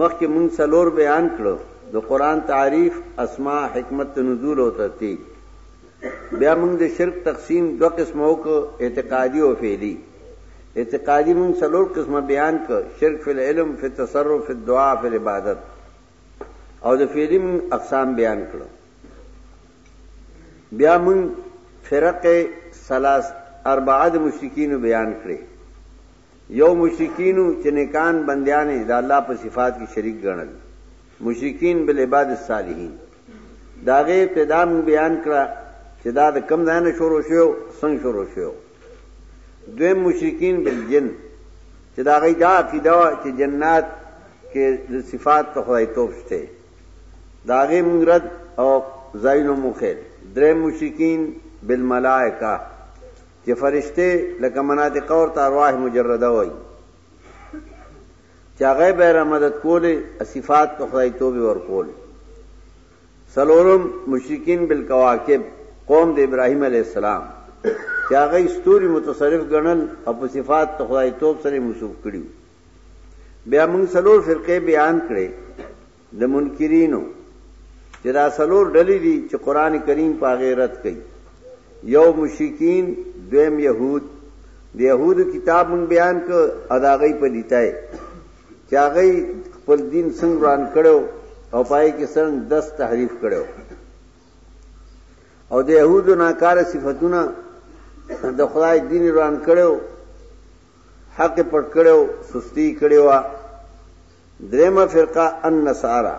مخکې مونږ څلور بیان کړو د قران تعریف اسماء حکمت نزول او ترتیب بیا مونږ د شرک تقسیم دو قسمو کو اعتقادي او فعلی اعتقادي مونږ څلور قسمه بیان کړ شرک فی العلم فی التصرف فی الدعاء فی العبادت او د فعلی مونږ اقسام بیان کړو بیا مونږ فرق سلاس اربعه د مشرکین بیان کړي یو مشرکین وو چې نیکان بندیان یې د الله په صفات کې شریک ګڼل مشرکین بالعباد الصالحین دا غي ابتدا مون بیان کړه چې دا د کم ځای نه شروع شو څنګه شروع شو دویم مشرکین بالجن چې دا غي دا عقیده چې جنات کې د صفات په خدای توپ شته دا غي مون رد او زاینو مخه درې مشرکین بالملائکه چې فرشتې لکه مناطقه ورته ارواح مجرده وایي چې هغه به را مدد کولې صفات په خدای توبه ورکول سلورم مشرکین بالکواکب قوم د ابراهیم علی السلام چې هغه استوري متصرف ګڼل او په صفات په خدای توب سره موصوف کړیو بیا موږ سلور فرقې بیان کړې د منکرینو چې دا څلور ډلې دي چې قران کریم په هغه رد کوي یو مشرکین دویم يهود د يهودو کتاب مون بیان ک اداغی په لیتای چې هغه خپل دین څنګه روان کړو او پای کې څنګه دس تحریف کړو او د يهودو ناکاره صفاتونه د خدای دین روان کړو حق یې پټ کړی و، سستي یې کړې وه. درېیمه فرقه النصارا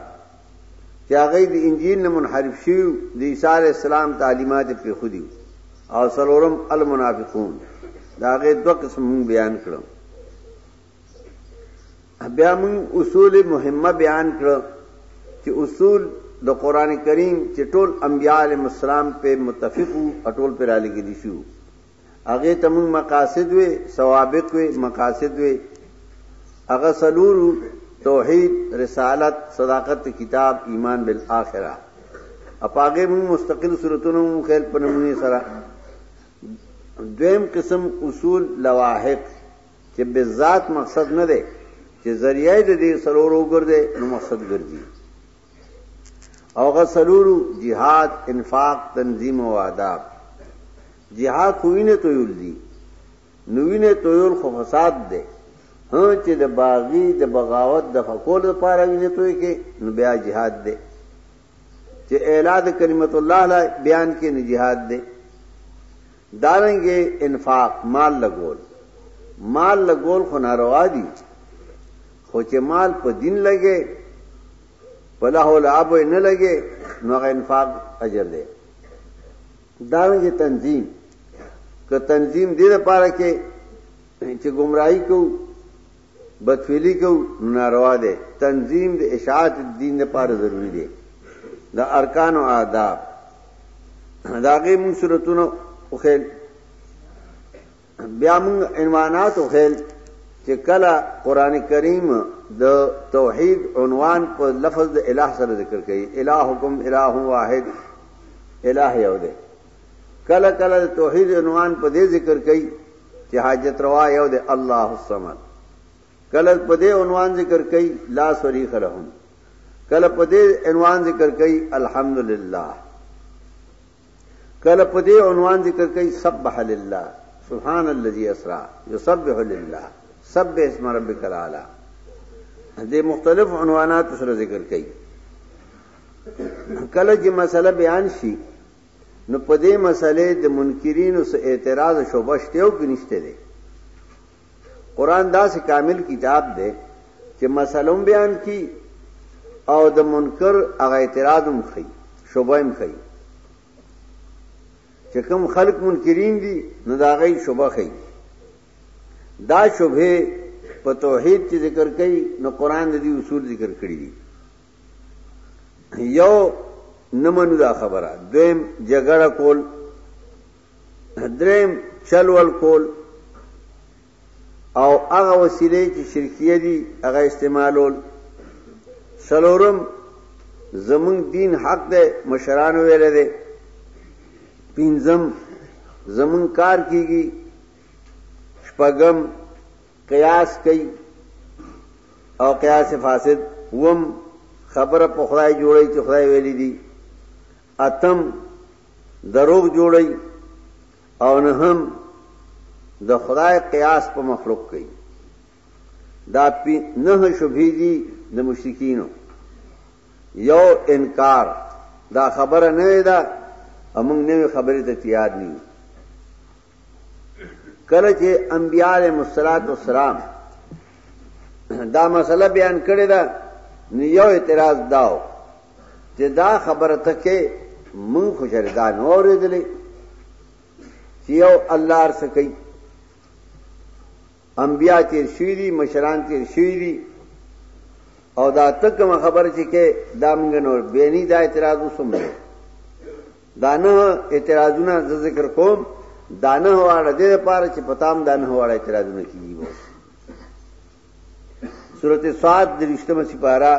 چې هغوی د انجیل نه منحرف شوي وو، د عیسی علیه السلام تعلیمات یې پرېښودي وو. او څلورم المنافقون د هغې دوه قسم مونږ بیان کړو بیا مونږ اصول مهمه بیان کړو چې اصول د قران کریم چې ټول انبیاء علیهم السلام په متفق او ټول پر علی کې دي شو هغه ته موږ مقاصد وي سوابق وي مقاصد وي هغه سلورو توحید رسالت صداقت کتاب ایمان بالآخره اپاګه موږ مستقل صورتونو خیر په نمونه سره دویم قسم اصول لواحق چې به ذات مقصد نه دی چې ذریعہ د دې سلورو ګرځي نو مقصد ګرځي او هغه څلورو جهاد انفاق تنظیم او آداب جهاد خو وینه تویول دي نو وینه تویول خو فساد دی هه چې د باغی د بغاوت د فقول لپاره وینه توی کې نو بیا جهاد دی چې اعلان کلمت الله لا بیان کې نه جهاد دی دارنګه انفاق مال لګول مال لګول خو ناروا دي خو چې مال په دین لګي په له لعب نه لګي نو غ انفاق اجر دی داوی تنظیم که تنظیم دې لپاره کې چې گمراهي کو بدفعلی کو نو ناروا دی تنظیم د اشاعت دین لپاره ضروری دی د ارکان او آداب داغه مون صورتونو وخیل بیا مون عنوانات وخیل چې کله قران کریم د توحید عنوان په لفظ د الہ سره ذکر کړي الہکم الہ واحد الہ یو دی کله کله د توحید عنوان په دې ذکر کوي چې حاجت روا یو دی الله الصمد کله په دې عنوان ذکر کوي لا شریک لهم کله په دې عنوان ذکر کوي الحمدلله کله په دې عنوان ذکر کوي سبح لله سبحان الذي اسرا يسبح لله سبح اسم ربك الاعلى دې مختلف عنوانات سره ذکر کوي کله چې مسله بیان شي نو په دې مسلې د منکرینو سره اعتراض شوبه شته او کې نشته دی قران داسې کامل کتاب دی چې مسلوم بیان کی او د منکر هغه اعتراض هم خي شوبه هم خي چې کوم خلق منکرین دي نو دا غي شوبه خي دا شوبه په توحید چې ذکر کړي نو قران د دې اصول ذکر کړی دي یو نه منو دا خبره دویم جګړه کول دریم چلول کول او هغه وسیلې چې شرکیه دي هغه استعمالول سلورم زمون دین حق ده مشران ویل ده پینزم زمون کار کیږي شپږم قیاس کوي او قیاس فاسد وم خبره په خدای جوړی چې خدای ویلي دي اتم دروغ جوړی او نه هم د خدای قیاس په مخلوق کوي دا پی نه شبهه دي د مشرکینو یو انکار دا خبره نه ده امنګ نه خبره ته تیار نه کله چې انبیاء علیهم السلام دا مسله بیان کړې ده نو یو اعتراض داو چې دا خبره ته کې مون خو شردا نه اورېدلې چې یو الله ارسه کوي انبیا تیر شوی دي مشران تیر شوی دي او دا تکمه خبره چې کې دا مونږ نور بینی دا اعتراض وسوم دا نه اعتراضونه زه ذکر کوم دا نه واړه دې لپاره چې پتام دا نه واړه اعتراضونه کیږي وو سورته صاد د رښتمه سپارا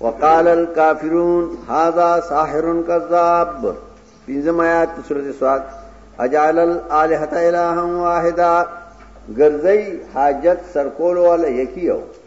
وقال الكافرون هذا ساحر كذاب پنځم آیات سورته صاد اجعل الالهه الها واحده ګرځي حاجت سرکول ولا یکیو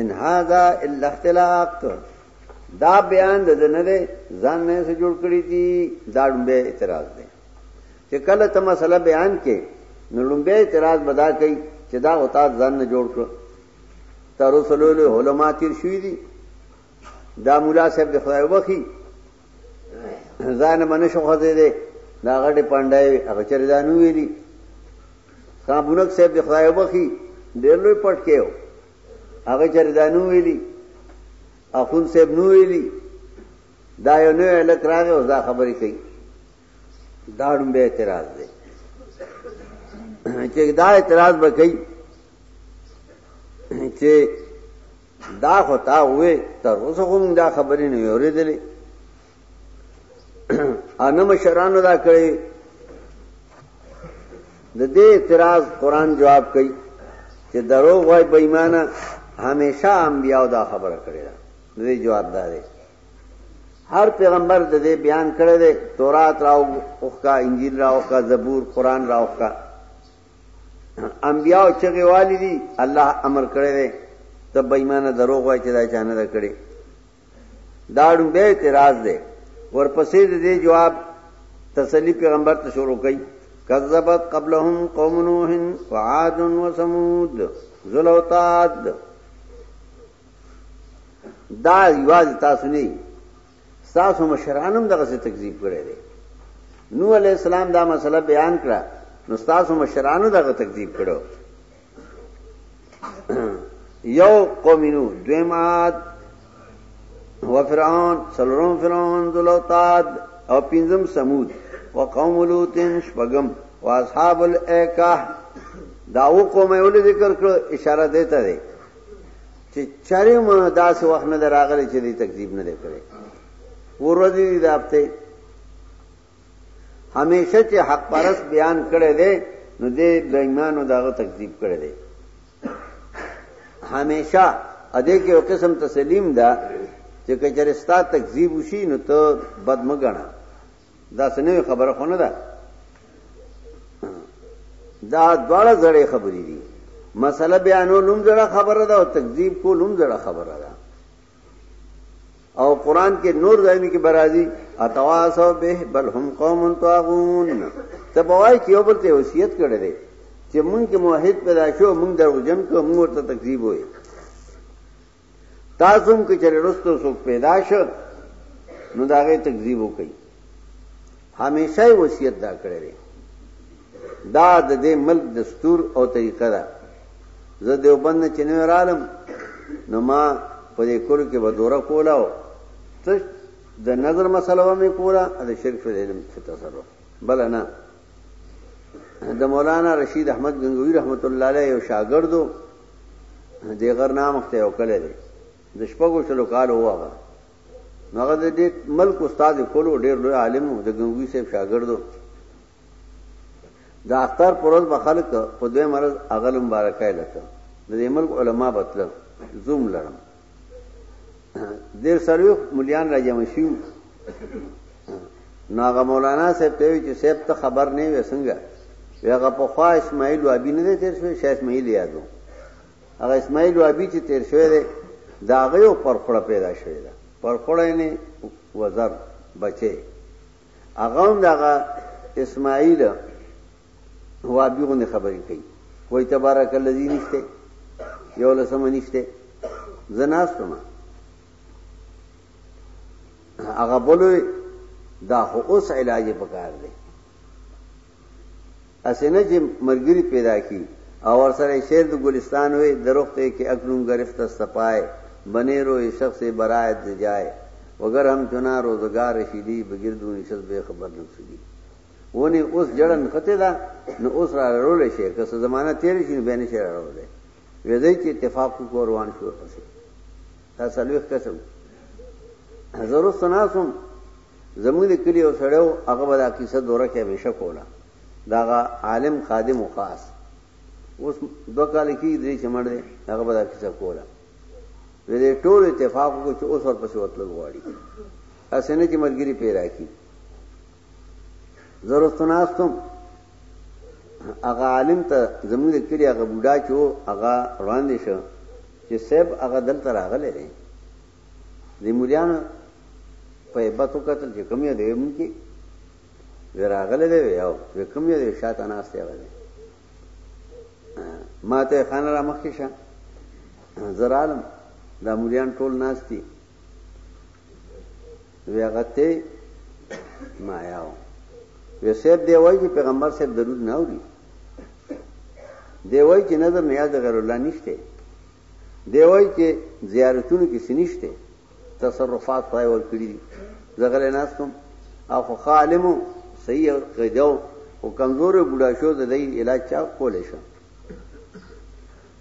ان هاذا الا اختلاق دا بیان د نه ده ځان نه سره جوړ کړی دي دا لومبه اعتراض ده چې کله ته مسله بیان کې نو لومبه اعتراض بدا کوي چې دا غوتا ځان نه جوړ کړ تر رسول له علماء تیر شوی دي دا مولا صاحب د خدای وبخي ځان باندې شو خزه دې دا غټه پاندای هغه چر ځانو ویلي صابونک صاحب د خدای وبخي ډېر لوی پټ کېو هغه چر ځانو ویلي اخون صاحب نو ویلي دا یو نو الک راغی او دا خبرې کوي دا ډم به اعتراض دی چې دا اعتراض وکړي چې دا خو تا وې تر اوسه خو موږ دا خبرې نه اورېدلې انا مشرانو دا کړې د دې اعتراض قران جواب کوي چې درو وای بې ایمانه همیشه انبیاء دا خبره کړې ده دې جواب دا دی هر پیغمبر د دې بیان کړی دی تورات راو اوخکا انجیل راو کا زبور قران راو کا انبیاء چغه والی دي الله امر کړی دی ته بېمانه دروغ وای چې دا چانه ده کړی دا ډوبه اعتراض دی ورپسې دې جواب تسلی پیغمبر ته شروع کړي کذبت قبلهم قوم نوح وعاد وثمود ذلوتاد دا یواز تاسو نه ستاسو مشران هم دغه څه تکذیب کړی دی نو علی السلام دا مسله بیان کړه نو ستاسو مشرانو دغه تکذیب کړو یو قوم نو دویمات و فرعون سلورم فرعون ذلوتاد او پنځم سمود وقوم لوط شپغم واصحاب الایکه دا و قوم یې ول ذکر کړ اشاره دیته دی چې چاري ما داسې وخت نه دراغلي چې دې تکذیب نه کړي ورځې دې داپته همیشه چې حق پرس بیان کړي دي نو دې بېمانو داغه تکذیب کړي دي همیشه ا دې کې یو قسم تسلیم ده چې کچرستا تکذیب وشي نو ته بد مګنه دا څه نوې خبره خو نه ده دا دواړه زړې خبرې دي مسله بیانو نوم زړه خبره ده او تکذیب کو نوم زړه خبره ده او قران کې نور ځایونه کې برازي اتواسو به بل هم قوم طاغون ته بوای کې یو بل ته وصیت کړی دی چې مونږ کې موحد پیدا شو مونږ دروژن کو مونږ ورته تکذیب وې تاسو هم کچره رستو سو پیدا شو نو داغه تکذیب وکړي همیشه وصیت دا کړی دا د دې ملک دستور او طریقه ده زه دیوبند چې نه رالم نو ما په دې کور کې بدوره کولاو ته د نظر مسله مې کولا د شرک په علم څه تصرف بل نه د مولانا رشید احمد غنگوی رحمت الله علیه یو شاګردو دې غر نامخ ته یو کلی دی د شپږو شلو کالو و هغه نو هغه د دې ملک استاد کولو ډېر لوی عالم و د ګنګوي صاحب شاګرد و د اختر پر ورځ به خلک په دوی مرز اغل مبارکای لته د دې ملک علما بتل زوم لرم دیر سرویخ ملیان را جمع شیو ناغا مولانا صاحب تیوی چو صاحب تا خبر نہیں وی سنگا وی اغا پخوا اسماعیل وابی نده تیر شوی شای اسماعیل یادو اغا اسماعیل وابی چی تیر شوی ده داغیو پرخوڑا پیدا شوی ده پرخوڑا یعنی وزر بچه اغا هم داغا اسماعیل وابی غونې خبرې کوي وای تبارک الذی نشته یو لسمه نشته زناستم هغه بلوي دا خو اوس علاج پکار دی اسنه چې مرګري پیدا کی او ور سره شعر د ګلستان وې درخته کې اکنون گرفت استپای بنے روئے شخص برایت جائے وگر ہم چنا روزگار رشیدی بگردو نشد بے خبر نفسدی ونې اوس جړه نښتې ده نو اوس را رولې شي که څه زمانہ تیر شي بیا نه شي را رولې وې دې چې اتفاق کو روان شو پسې دا سلوخ قسم زرو سناسم زمونږ د کلی او سړیو هغه به دا کیسه دوره کې همیشه کوله داغه عالم خادم او خاص اوس دو کال کې درې چې مړ دی هغه به دا کیسه کوله وې دې ټول اتفاق کو چې اوس ورپسې وتل غواړي اسنه چې مرګري پیرا کی ضرورت ناستم هغه عالم ته زموږ کلی هغه بوډا چې هغه وړاندې شو چې صاحب هغه دلته راغلی دی د مليانو په عبادت وکړل چې کوم یو دی مونږ کې وراغله دی یو کوم یو دی شاته ناس دی وایي ما ته خان را مخکې شه زرالم دا مليان ټول ناس دي وی هغه ته مایاو وی صاحب دی وای چې پیغمبر صاحب درود نه اوري دی وای چې نظر نه یاد غیر الله نشته دی وای چې زیارتونو کې سنشته تصرفات پای ور کړی دي زغل ناستم او خو خالمو صحیح قیدو او کمزور بوډا شو د دې علاج چا کولې شو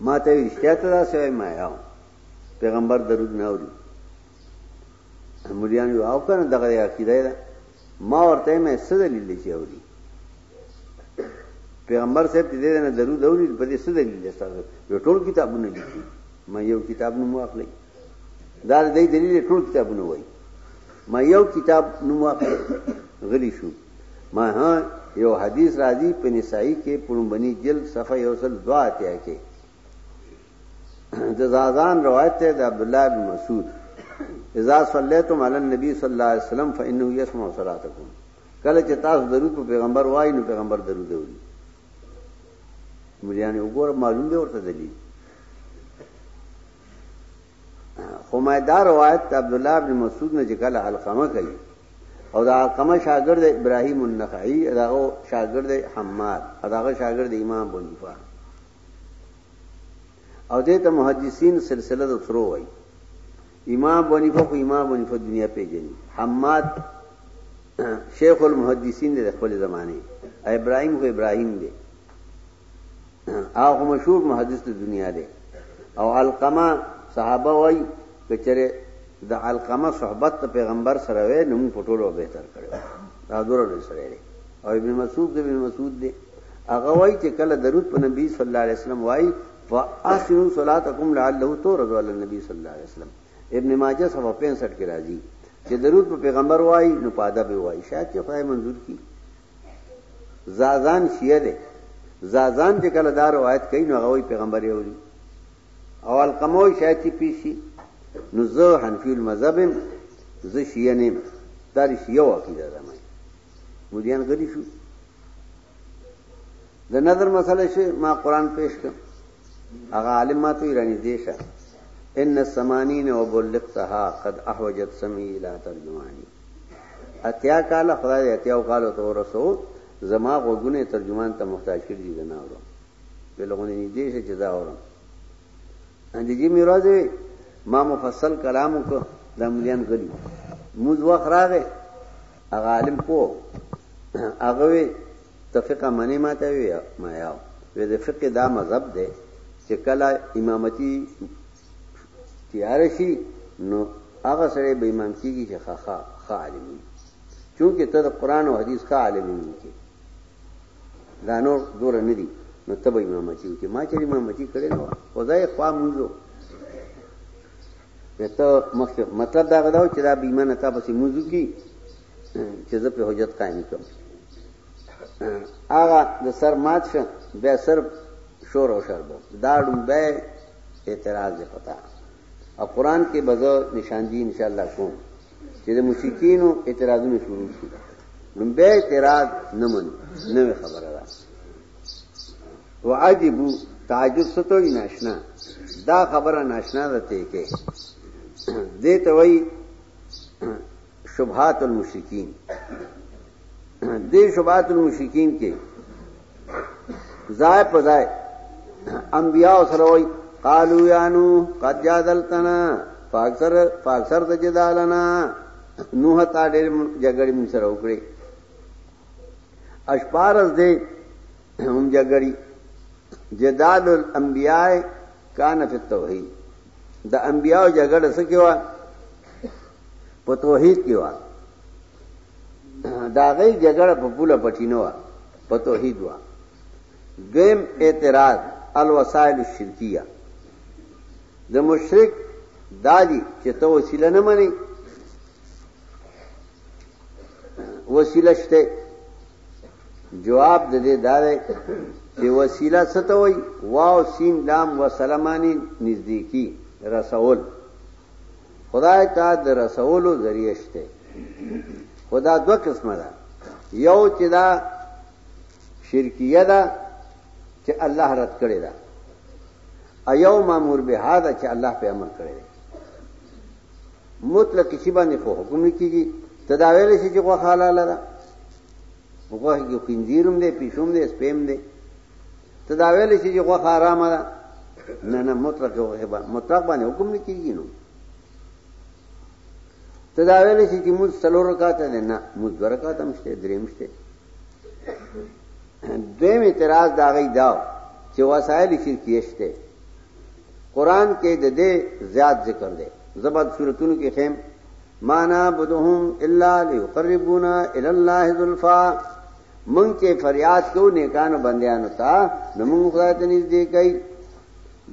ما ته اشتیاق را سوی ما یاو پیغمبر درود نه اوري مليان یو او کنه دغه عقیده ده ما ورته مې څه دلیل چې اوري پیغمبر صاحب دې نه درود اوري په دې څه دلیل ده تاسو یو ټول کتابونه لیکي ما یو کتاب نو واخلې دا دې دلیل ټول کتابونه وایي ما یو کتاب نو واخلې غلی شو ما ها یو حدیث راځي په نسائی کې پړمبني جلد صفحه یوصل دعا ته کې د زازان روایت ته د عبد الله بن مسعود اذا صليتم على النبي صلى الله عليه وسلم فانه يسمع صلاتكم کله چې تاسو درود په پیغمبر وایي نو پیغمبر درود وایي مليانه وګوره معلوم دی ورته دلیل خمیدہ روایت ته عبد الله بن مسعود نه چې کله علقمه کوي او دا علقمه شاګرد ابراهيم النخعي داغه شاګرد حماد داغه شاګرد امام بنفا او دې ته محدثین سلسله د ترو وای امام بنیفه خو امام بنیفه دنیا پیژني حماد شیخ المحدثین د خپل زمانه ابراهیم خو ابراهیم دی هغه مشهور محدث د دنیا دی او علقمه صحابه وای که چېرې د علقمه صحبت د پېغمبر سره وی نو موږ په ټولو بهتر کړی وای. دا دوره لوی سړی دی. او ابن مسعود د ابن مسعود دی. هغه وایي چې کله درود په نبی صلی الله علیه وسلم وایي فاحسنوا صلاتکم لعله تورد علی النبی صلی الله علیه وسلم ابن ماجه صفحه 65 کې راځي چې درود په پیغمبر وای نو په ادب وای شاید چې خدای منظور کی زازان شیعه ده زازان چې کله دا روایت کوي نو هغه پیغمبر یې وایي او القموي شاید چې پیشي نو زه حنفي المذهب زه شیعه نیم دا دې شیعه عقیده ده مې مودیان غلی شو د نظر مسله شي ما قران پیش کړ هغه عالم ما ته ایرانی دی شه ان السمانین وبلغتها قد احوجت سمي الى ترجماني اتیا کال خدای اتیا کال تو رسو زما غوګونه ترجمان ته محتاج کړی دی نه اورم بالکل نږدې شه چې دا اورم د جمعې ورځ وي ما مفصل کلام وکړ د مليان غلي موږ وخت راغې هغه عالم پو هغه وي تفقه منی ماته وي ما یاو وې د فقه دا مذهب دی چې کله امامتي تیار شي نو هغه سره به امام کیږي چې خاخا خا عالم وي چونکه ته د قران او حدیث خا عالم وي دا نور دور نه دي نو تبه امامتي وکي ما چې امامتي کړې نو خدای خوا موزو ته مخکې مطلب دا غواړم چې دا بیمانه تا پسې موزو کی چې زه په حجت قائم کوم هغه د سر مات شه بیا سر شور او شربو دا ډومبه اعتراض پتا او قران کې بزو نشاندی ان شاء الله کوم چې د مشکینو اعتراضونه شروع شو نو به اعتراض نه من نه خبره ده وعجبو تعجب ستوي ناشنا دا خبره ناشنا ده ته کې دې ته وای شبهات المشرکین دې شوبات المشکین کې ځای په ځای انبیاء سره وای قالو یانو قد جادلتنا فاکثر فاکثر د جدالنا نوح تا ډېر جګړې مون سره وکړي اشپارز دې هم جګړې جدال الانبیاء کان فی التوحید د انبیاء جګړه څه کیوا په توحید کیوا دا غي جګړه په پوله پټینو په توحید وا دویم اعتراض الوسائل الشرکیه د مشرک دالی چې ته وسیله نه منې وسیله شته جواب د دې دار چې وسیله څه ته وای واو سین لام وسلمانی نزدیکی رسول خدای ته د رسولو ذریعہ شته خدا دو قسمه ده یو چې دا شرکیه ده چې الله رد کړی ده ایو مامور به دا چې الله په امر کړی ده مطلق شی باندې په حکم نه کیږي تداویل شي چې غوښه حلاله ده غوښه کې خنزیرم ده پیشوم ده سپیم ده ته دا ویل شي چې غوخه آرامه ده نه نه مطلق یو غیبا مطلق باندې حکم نه کیږي نو ته دا ویل شي چې موږ څلور رکعات نه نه موږ دوه رکعات هم شته درې هم شته دویم اعتراض دا غي دا چې وسایل شرکیه شته قران کې د دې زیات ذکر دی زبر صورتونو کې خیم معنا بدهم الا ليقربونا الى الله ذلفا مونږ چې فریاد کوو نیکانو بندیانو ته نو مونږ خدای ته نږدې کوي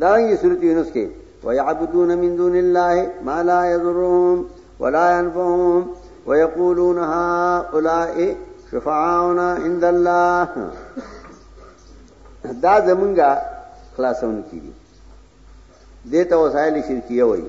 دا یې سورۃ یونس کې ويعبدون من دون الله ما لا يضرهم ولا ينفعهم ويقولون هؤلاء شفعاؤنا عند الله دا زمونږه خلاصون کیږي دته وسایل شرکیه وایي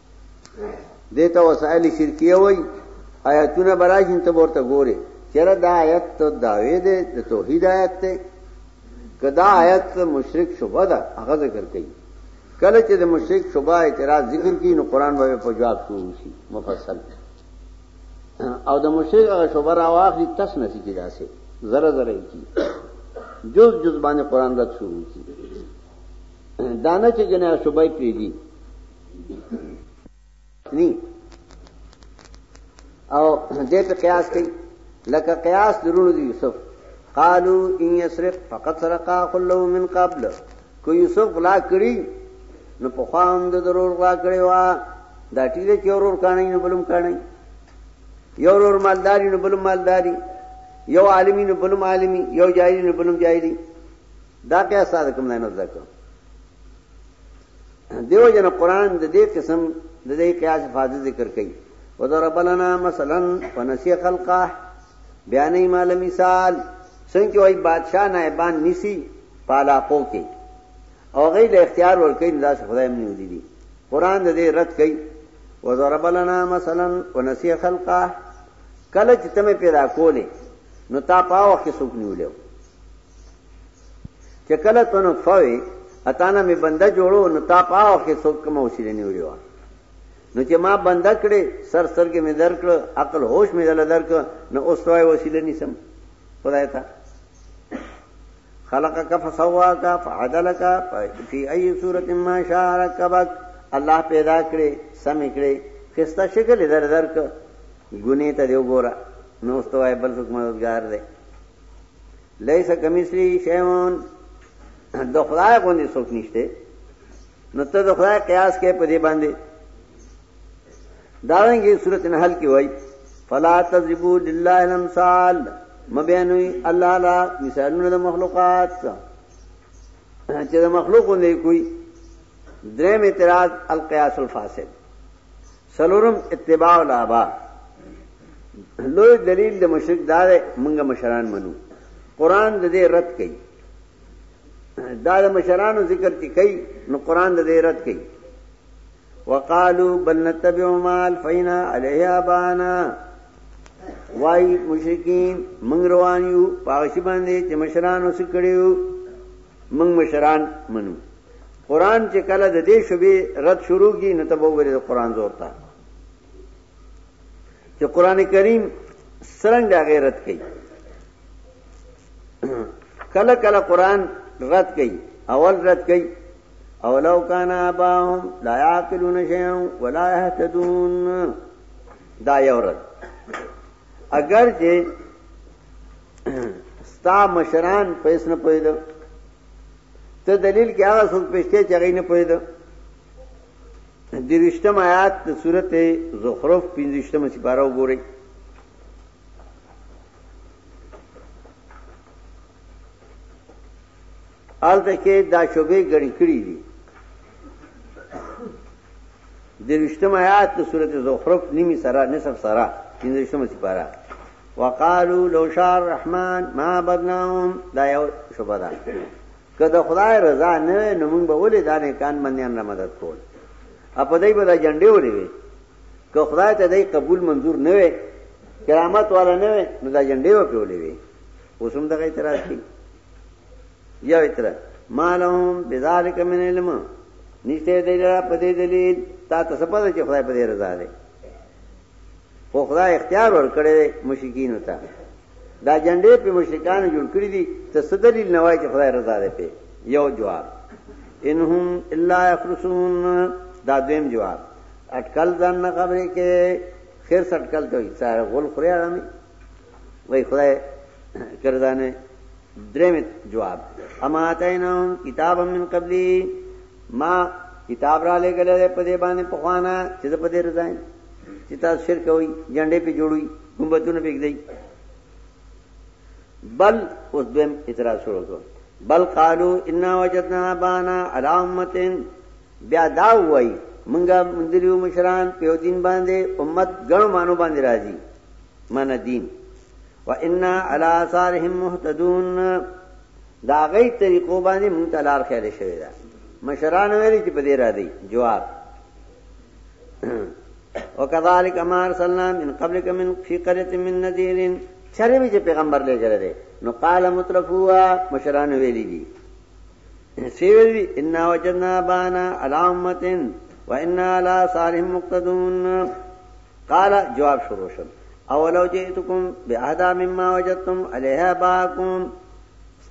دیتا وسائل شرکیه وای آیاتونه براشین ته ورته ګوره چیرې دا آیت ته داوی دی د توحید آیت ته کدا آیت مشرک شوبه ده هغه ذکر کوي کله چې د مشرک شوبه اعتراض ذکر کړي نو قران به په جواب شروع شي مفصل او د مشرک هغه شوبه راواخلي تس نسی کی داسې زره زره کی جز جز باندې قران رات شروع کی دانه چې جنہ شوبه پیږي ني او دې په قیاس کې لکه قیاس درونو دی یوسف قالو ان یسرق فقط سرقا خلو من قبل کو یوسف غلا کړی نو په خوام د ضرور غلا کړی وا دا ټیله چې ورور کانه نو بلوم کانه یو ورور مالداری نو بلوم مالداری یو عالمی نو بلوم عالمی یو جاهلی نو بلوم جاهلی دا کیا ساده کوم نه نظر کوم دیو جن قرآن د دې قسم د دې قیاس فاضل ذکر کوي وضرب لنا مثلا فنسي خلقه بیانې مال مثال څنګه وای بادشاہ نائبان نسی پالاقو کې او غي له اختیار ورکې ندا خدای منی ودی دي قران د دې رد کوي وضرب لنا مثلا ونسي خلقه کله چې تمه پیدا کولې نو تا پاو کې سوق نیولې چې کله ته نطفه وې اتانه مې بنده جوړو نو تا په هغه کې څوک کومه وسیله نیولې وه نو چې ما بنده کړې سر سترګې مې درکړ عقل هوش مې دل درک نو اوس توای وسیله نیسم خدای ته خلقك فسواك فعدلك في اي صورت ما شاء ركبك الله پیدا کړې سم کړې خسته شکل در درک ګونی ته دی وګوره نو اوس توای بل څوک مددگار دی ليس کمثلی شیون د خدای غوندې څوک نشته نو ته د خدای قیاس کې په دې باندې داوینګي صورت نحل کې وای فلا تذبو لله الامثال مبینوی الله لا مثالونه د مخلوقات چې د مخلوق نه کوي درې اعتراض القیاس الفاسد سلورم اتباع الابا لوی دلیل د مشرک دا دی مونږ مشران منو قران د دې رد کوي دا د مشرانو ذکر چې کوي نو قران د دې رد کوي وقالو بل نتبع ما الفینا علیه ابانا وای مشرکین مونږ روان یو پاوشي باندې چې مشرانو سکړیو مونږ مشران منو قران چې کله د دې شوبې رد شروع کی نو ته به وګورې د قران زور ته چې قران کریم څنګه غیرت کوي کله کله قران رد کوي اول رد کوي اولو کان اباهم لا یاکلون شیئا ولا یهتدون دا یو رد اگر چې ستا مشران پیسې نه پوهیدل ته دلیل کې هغه څوک پېښته چې هغه نه پوهید دروشتم آیات د سورته زخرف 15مه سپاره وګورئ آلته کې دا شوبې غړي کړې دي دروشتم آیات د سورته زخرف نیمه سره نصف سره 15مه سپاره وقالو لو شاء الرحمن ما عبدناهم دا یو شوبه ده که د خدای رضا نه وي نو موږ به ولې دا نه کان بندیان را مدد کول اپ دای به دا جنډې ولې وي که خدای ته دای قبول منظور نه وي کرامت والا نه وي نو دا جنډې و پیولې وي اوس هم دغه اعتراض کوي یو اعتراض ما لهم بذالک من علم نشته دی لرا په دې دلیل تا ته څه پته چې خدای په دې رضا دی خو خدای اختیار ورکړی دی مشرکینو ته دا جنډې په مشرکانو جوړ کړی دي ته څه دلیل نه وای چې خدای رضا ده په یو جواب انهم الا یخرسون دا دیم جواب اٹکل ځان نه خبرې کې خیر سټکل ته سره غول خوري اړمي وای خدای کردانه دریم جواب اما اتیناهم کتابا من قبلی ما کتاب را لګل دی په دې باندې په خوانه چې په دې رضای چې تاسو شرک کوي جنډې په جوړوي ګمبتونه پکې بل اوس دیم اعتراض شروع کړ بل قالو ان وجدنا بانا علی امتين بیا دا وای مونږه مندریو مشران په دین باندې امت ګڼ مانو باندې راځي من دین وانا علی آثارهم مهتدون دا غي طریقو باندې مونږ ته لار خېل شوې ده مشران ویلي چې په دې را دي جواب وکذالک ما ارسلنا من قبلک من فی قريه من نذیر چرې به پیغمبر لګره دي نو قال مترفوا مشران ویلي دي سی ویلي ان وجدنا بانا علامتن وانا لا صالح مقتدون قال جواب شروع شو اولو جئتکم بعهدا مما وجدتم علیه باکم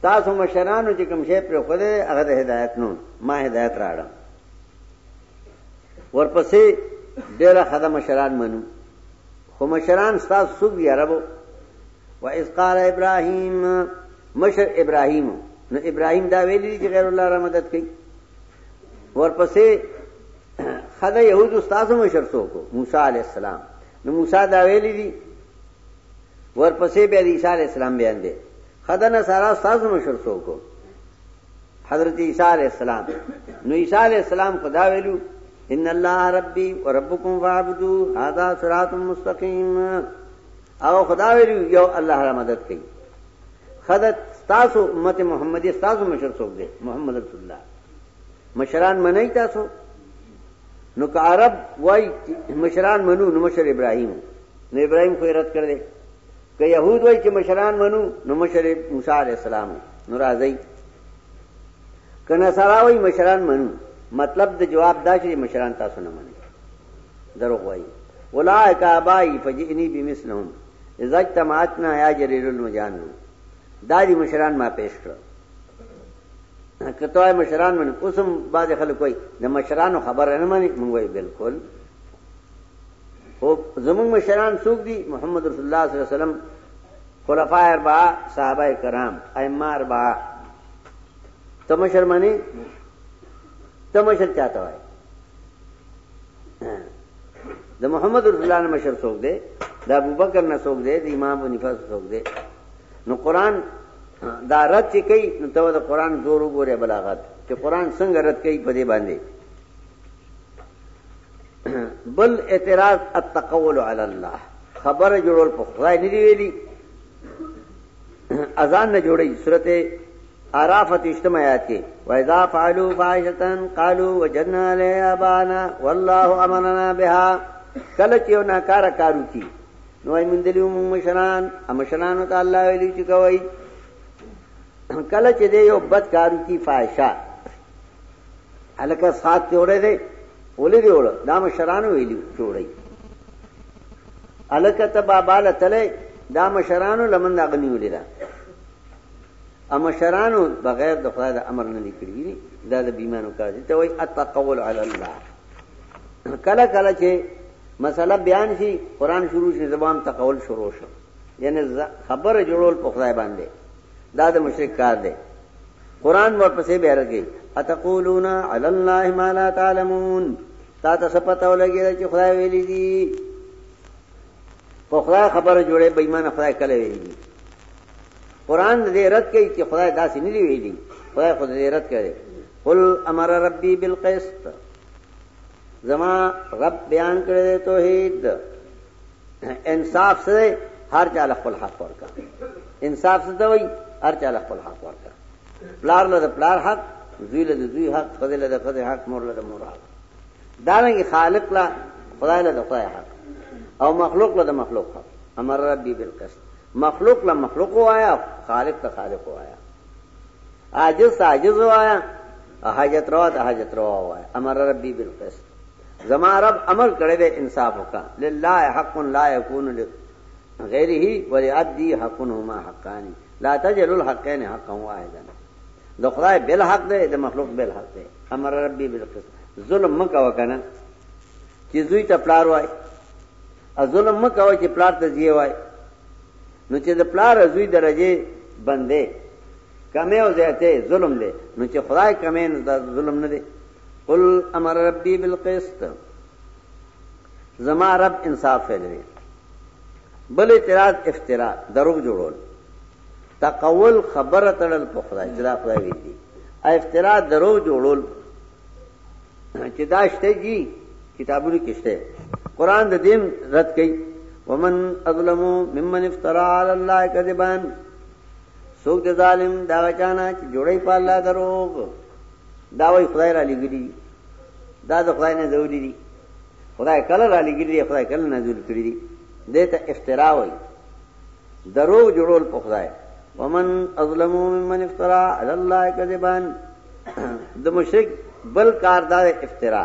تاسو مشرانو چې کوم شی پر خوده هغه د هدایت نو ما هدایت راړم ورپسې ډېر خدای مشران منو خو مشران تاسو سوق دی عربو و اذ قال ابراهيم مشر ابراهيم نو ابراهيم دا ویلي چې غیر الله را مدد کوي ورپسې خدا يهود استاد مشر څوک موسی عليه السلام نو موسی دا ویلي دي ورپسې بیا د عیسی عليه السلام بیان دي خدا نه سارا استاد مشر څوک حضرت عیسی عليه السلام نو عیسی عليه السلام خدا ویلو ان الله ربي وربكم فاعبدوا هذا صراط مستقيم او خدا ویلو یو الله را مدد کوي خدای تاسو امت محمدي تاسو مشر څوک دي محمد رسول الله مشران منئ تاسو نو که عرب وای مشران منو نو مشر ابراهیم نو ابراهیم خو رد کړل که يهود وای چې مشران منو نو مشر موسی عليه السلام نو راځي کنه سره وای مشران منو مطلب د جواب دا چې مشران تاسو نه منئ دروغ وای اولائک ابای فجئنی بمثلهم اذا اجتمعتنا یا جریر المجان دا دي مشران ما پیش کړو که ته وای مشران مني اوس هم بعضې خلک وایي د مشرانو خبره نه مني موږ وایو بلکل خو زموږ مشران څوک دي محمد رسول الله صلی الله علیه وسلم خلفاء اربعه صحابه کرام ائمه اربعه ته مشر مني ته مشر چاته وای د محمد رسول الله مشر څوک دی د ابوبکر نه څوک دی د امام بنفاس څوک دی نو قران دا رد چې کوي نو ته د قران زور وګوره بلاغت چې قران څنګه رد کوي په دې باندې بل اعتراض التقول علی الله خبر جوړول په خدای نه دی ویلي اذان نه جوړي سورته اعراف تشتم آیات کې واذا فعلوا فاحشة قالوا وجدنا عليها آبانا والله امرنا بها کله چې یو ناکاره کارو کی نو وای مندلی مو مشران امشران ته الله ویلی چې کوي کله چې دی یو بد کارو کی فاحشه الکه سات ته وړه دی ولې دی وړه دا مشران ویلی جوړي الکه ته بابا لتله دا مشران لمن دا غنی ولې دا امشرانو بغیر د خدای د امر نه لیکلی دي دا د بیمانو کار دي ته وای اتقول علی الله کله کله چې مسله بیان شي قران شروع شي زبان تقول شروع شو یعنی خبر جوړول په خدای باندې دا د مشرک کار دی قران ورپسې به راځي اتقولون علی الله ما لا تعلمون تا ته سپته ولګی چې خدای ویلي دي په خدای خبره جوړې بېمانه خدای کله ویلي دي قران دې رد کوي چې خدای داسې نه دی ویلي خدای خو دې رد کړي قل امر ربي بالقسط زما رب بیان کړی دی توحید انصاف سره هر چا خپل حق ورکا انصاف څه دی هر چا خپل حق ورکا پلار له پلار حق زوی له زوی حق خدای له خدای حق مور له مور حق دا رنګ خالق لا خدای له خدای حق او مخلوق له مخلوق حق امر ربي بالقسط مخلوق له مخلوق وایا خالق ته خالق وایا عاجز ته عاجز وایا او حاجت روا ته حاجت روا وایا امر ربی بالقسط زما رب امر کړی دی انصاف وکا لله حق لا يكون غیره ولعبدی حقهما حقان لا تجل الحقین حقا واحدا د خدای بل حق دی د مخلوق بل حق دی امر ربی بالقسط ظلم مکه وکنه چې زوی ته پلار وای ا ظلم مکه وای چې پلار ته زی وای نو چې د پلار زوی درجه بندې کمه او زیاته ظلم دی نو چې خدای کمه نه دا ظلم نه دی قل امر ربي بالقسط زما رب انصاف فعلوي بل اعتراض افترا دروغ جوړول تقول خبره تړل په خدای چې دا خدای وی دي افترا دروغ جوړول چې دا شته جی کتابونو کې شته قران د دین رد کړي ومن اظلم ممن افترا علی الله کذبان څوک د ظالم دا چانه چې جوړي په الله دروغ دا وای خدای را لګلی دا د خدای نه ضروری دي خدای کله را لګلی خدای کله نازل کړی دي دته افترا وای دروغ جوړول په خدای ومن اظلم ممن افترا علی الله کذبان د مشرک بل کار دا افترا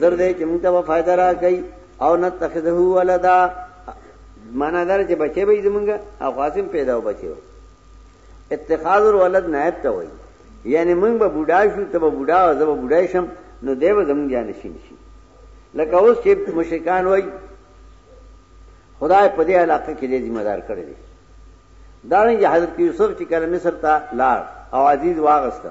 زر دې چې موږ ته به فائدہ راکړي او نتخذه ولدا معنا دار چې بچي به زمونږ او قاسم پیدا و بچي اتخاذ الولد نائب ته وایي یعنی موږ به بوډا شو ته به بوډا او زه به بوډا شم نو دی به زمونږ جان شي شي لکه اوس چې مشرکان وایي خدای په دې علاقه کې دې ذمہ دار کړی دی دا نه حضرت یوسف چې کله مصر ته لاړ او عزیز واغسته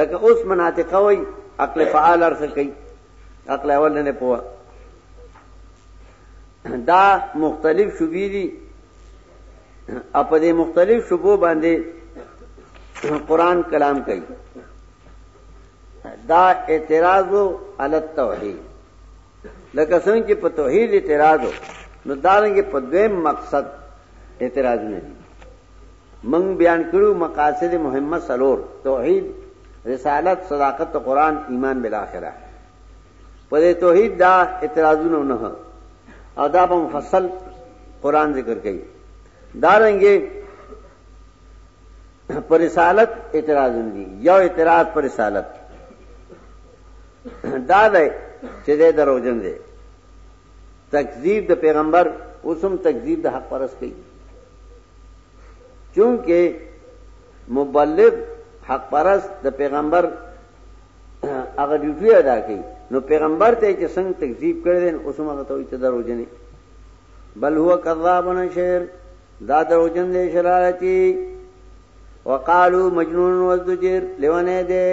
لکه اوس مناطقه وای عقل فعال ارخ کوي عقل اول نه پوهه دا مختلف شوبې دي په دې مختلف شوبو باندې قران کلام کوي دا اعتراض علی التوحید لکه څنګه چې په توحید اعتراض نو دا رنګ په دویم مقصد اعتراض نه دي موږ بیان کړو مقاصد مهمه څلور، توحید، رسالت، صداقت د قرآن، ایمان بالاخره. په دې توحید دا اعتراضونه نه او دا په مفصل قرآن ذکر کوي دا رنګه پر رسالت اعتراض دي یو اعتراض پر رسالت دا دی چې دې دروژن دی تکذیب د پیغمبر اوسم تکذیب د حق پرس کوي چونکه مبلغ حق پرست د پیغمبر هغه ډیوټي ادا کړي نو پیغمبر ته چې څنګه تکذیب کړی دین اوس هغه ته ته دروځنی بل هو کذاب نشر دا دروځن دی شرارتي وقالو مجنون وزجر لیونه دی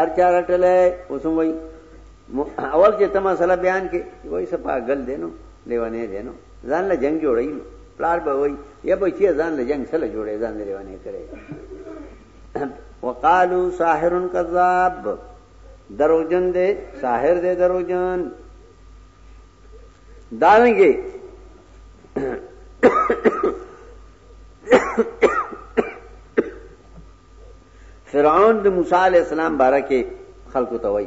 ارچا رټلې اوس وای اول چې تما سره بیان کې وای سپا گل دینو لیونه دینو ځان له جنگ جوړی نو پلار به وای یا به چې ځان له جنگ سره جوړې ځان لري ونه کړي وقالو ساحر کذاب دروجن دے ساحر دے دروجن داریں گے فرعون د موسی علی السلام بارکه خلق توي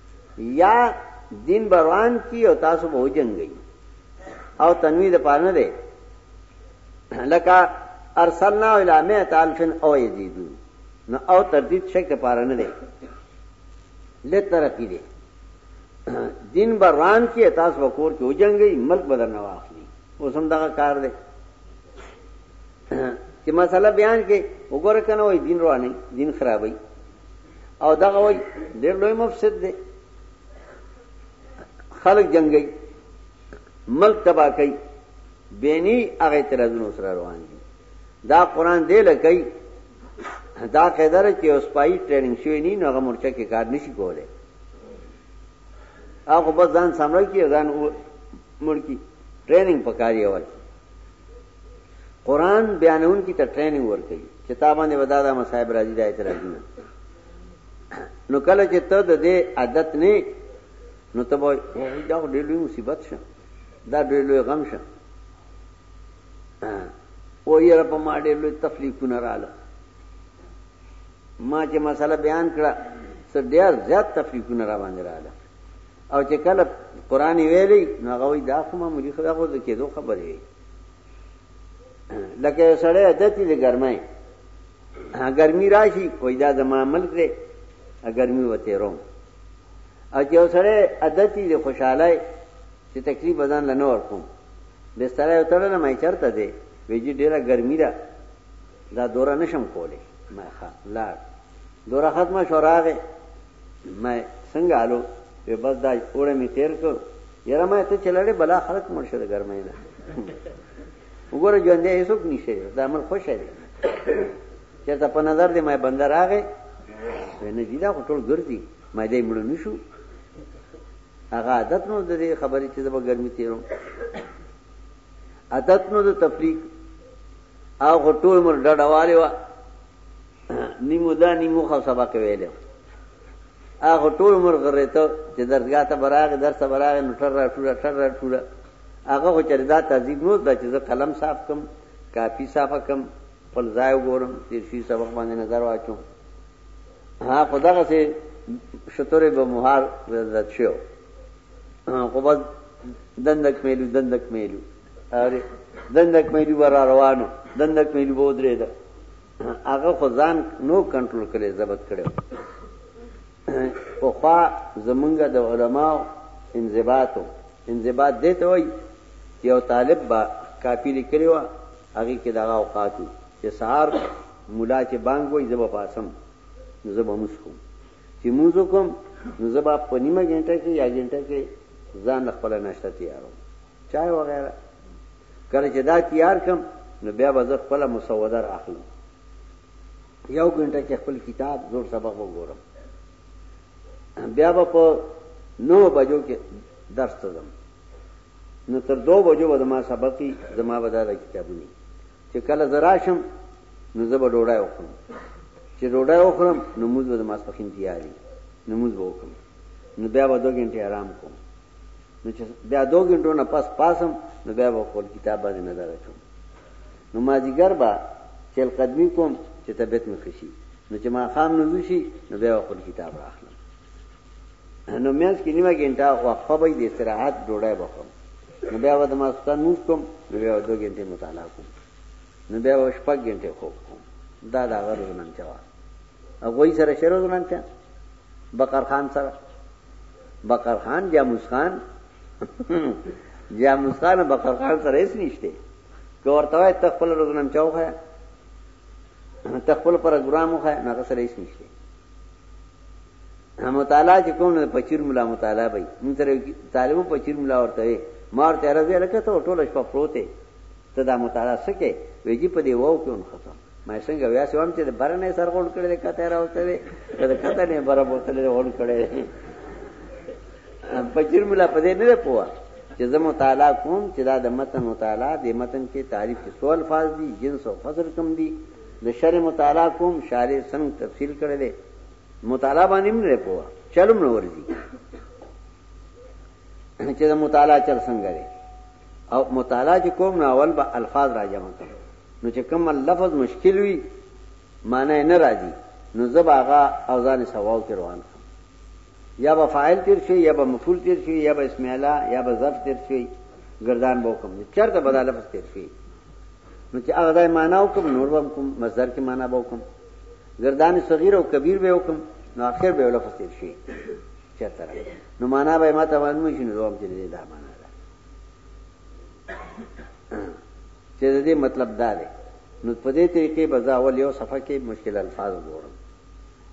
یا دین بروان کی او تاسو به وجنګي او تنوی د پاره نه دی لکه ارسلنا الی مئات الف او یزیدو نو او تردید شک د پاره نه دی لته ترقی دی دین بروان کی تاسو وکور کې وجنګي ملک بدر نه واخلي اوس هم دا کار دی چې مسله بیان کې وګوره کنه وای دین رواني دین خرابوي او دغه وای ډېر لوی مفسد دی خلک جنگي ملک تباہ کوي بینی هغه اعتراضونه سره روان دي دا قران دی لکه دا قیدر چې اوس پای ټریننګ شوی نه نو هغه مرچه کې کار نشي کولای هغه بس ځان سمره کې ځان ملکی ټریننګ پکاري اول قران بیانونکي ته ټریننګ ورکړي چې تا باندې ودا دا مصاحب راځي دا اعتراضونه نو کله چې ته د دې عادت نه نو ته به دا ډېر لوی مصیبت شه دا ډېر لوی غم شه او یې را په ما ډېر لوی تکلیفونه رااله ما چې مسله بیان کړه څه ډېر زیات تکلیفونه را باندې رااله او چې کله قران ویلي نو هغه وی دا خو معمولی خبره خو د کېدو خبره وي لکه سړی عادت دی ګرمای ګرمي راشي وای دا زما ملک دی ګرمي وته روم او چې سړی عادت دی خوشاله چې تکلیف بدن لنه ورکوم بستر یو تړل نه مې چرته دی ویجی ډیره ګرمي ده دا دوره نشم کوله ما ښه لاړ دوره ختمه شو راغې ما څنګه الو وی بس دا اوړه می تیر کو یره ما ته چلړې بلا خلک مړ شه د ګرمۍ نه وګوره ژوندې هیڅوک نشي دا عمل خوشاله دی چېرته په نظر دې ما بندر راغې نه دی دا ټول ګرځي ما دې مړ نشو هغه عادت نو د دې خبرې چې زما ګرمي تیرو عادت نو د تفریق او ټول مر ډډواله وا نیمو دا نیمو خو سبق ویلو هغه ټول عمر غریته چې درسګاه ته براغه درس ته براغه نو ټر را ټوله ټر را ټوله هغه خو چر دا تعذیب نو دا چې زه قلم صاف کم کافی صاف کم خپل ځای وګورم چې شي سبق باندې نظر واچوم ها خدغه سي شطور به مهار زړه شو خو بس دندک میلو دندک میلو اره دندک مې دی ور روانو دندک مې دی بودرې ده هغه خو ځان نو کنټرول کړي ضبط کړي په خوا زمونږ د علماو انضباطو انضباط دې ته وایي چې یو طالب با کاپی لیکلی و هغه کې دغه اوقاتو چې سهار مولا چې بانګ وای زبا پاسم نو زبا مسکو چې موزو کوم نو زبا په نیمه غنټه کې یا غنټه کې ځان خپل نشته تیارو چای وغیره کله چې دا تیار کم نو بیا به زه خپل مسوده را اخلم یو غنټه کې خپل کتاب زور سبق وګورم بیا به په نو بجو کې درس ته ځم نو تر دو بجو به زما سبقي زما به دا کتابونه چې کله زراشم نو زه به ډوډۍ وخورم چې ډوډۍ وخورم نو موږ به د ماسپخین تیاری نو موږ به وکړم نو بیا به دوه غنټې آرام کوم نو چې بیا دوه غنټو نه پس پاسم نو بیا به خپل کتاب باندې نظر اچوم نو ما جګر با چل قدمی کوم چې طبیعت مې خشي نو چې ما خام نه وشي نو بیا خپل کتاب راخلم نو مې اس کې نیمه غنټه وقفه به د استراحت ډوډۍ بخم نو بیا به ما ستاسو نوز کوم نو بیا دوه غنټه مطالعه کوم نو بیا شپږ غنټه خوب کوم دا دا غره نن چا هغه سره شروع نن چا بکر خان سره بقر خان جاموس خان جاموس خان بقر خان سره هیڅ نشته که ورته وای ته خپل روزنم چاو خیا ته خپل پروګرام خیا نه سره هیڅ نشته مطالعه چې کوم نه پچیر مولا مطالعه وي موږ سره طالبو پچیر مولا ورته وي مار ته راځي لکه ته ټوله شپه پروته ته دا مطالعه سکے ویجی په دی وو کې اون ختم ما څنګه ویا چې وام چې د بر نه سر غون کړی د کته راوته دی د کته نه بر بوتل غون کړی فقیر مولا په دې نه پوهه چې زه مطالعه کوم چې دا د متن مطالعه د متن کې تعریف کې سوال فاز دي جنس او فصل کم دي د شر مطالعه کوم شارع څنګه تفصیل کړی دی مطالعه باندې نه پوهه چلم نه ورځي چې دا مطالعه چل څنګه دی او مطالعه چې کوم نو اول به الفاظ راځم نو چې کوم لفظ مشکل وي معنی نه راځي نو زب هغه او ځان سواو کې روان کړم یا به فاعل تیر شي یا به مفعول تیر شي یا به اسم اعلی یا به ظرف تیر شي گردان به کوم چرته به لفظ تیر شي نو چې هغه ځای معنی وکم نور به کوم مصدر کې معنی به کوم گردان صغیر او کبیر به کوم نو اخر به لفظ تیر شي چرته نو معنی به ما ته معلوم شي نو دوام کې دا معنی چې د دې مطلب دا دی، نو په دې طریقې به زه اول یو صفحه کې مشکل الفاظ وګورم،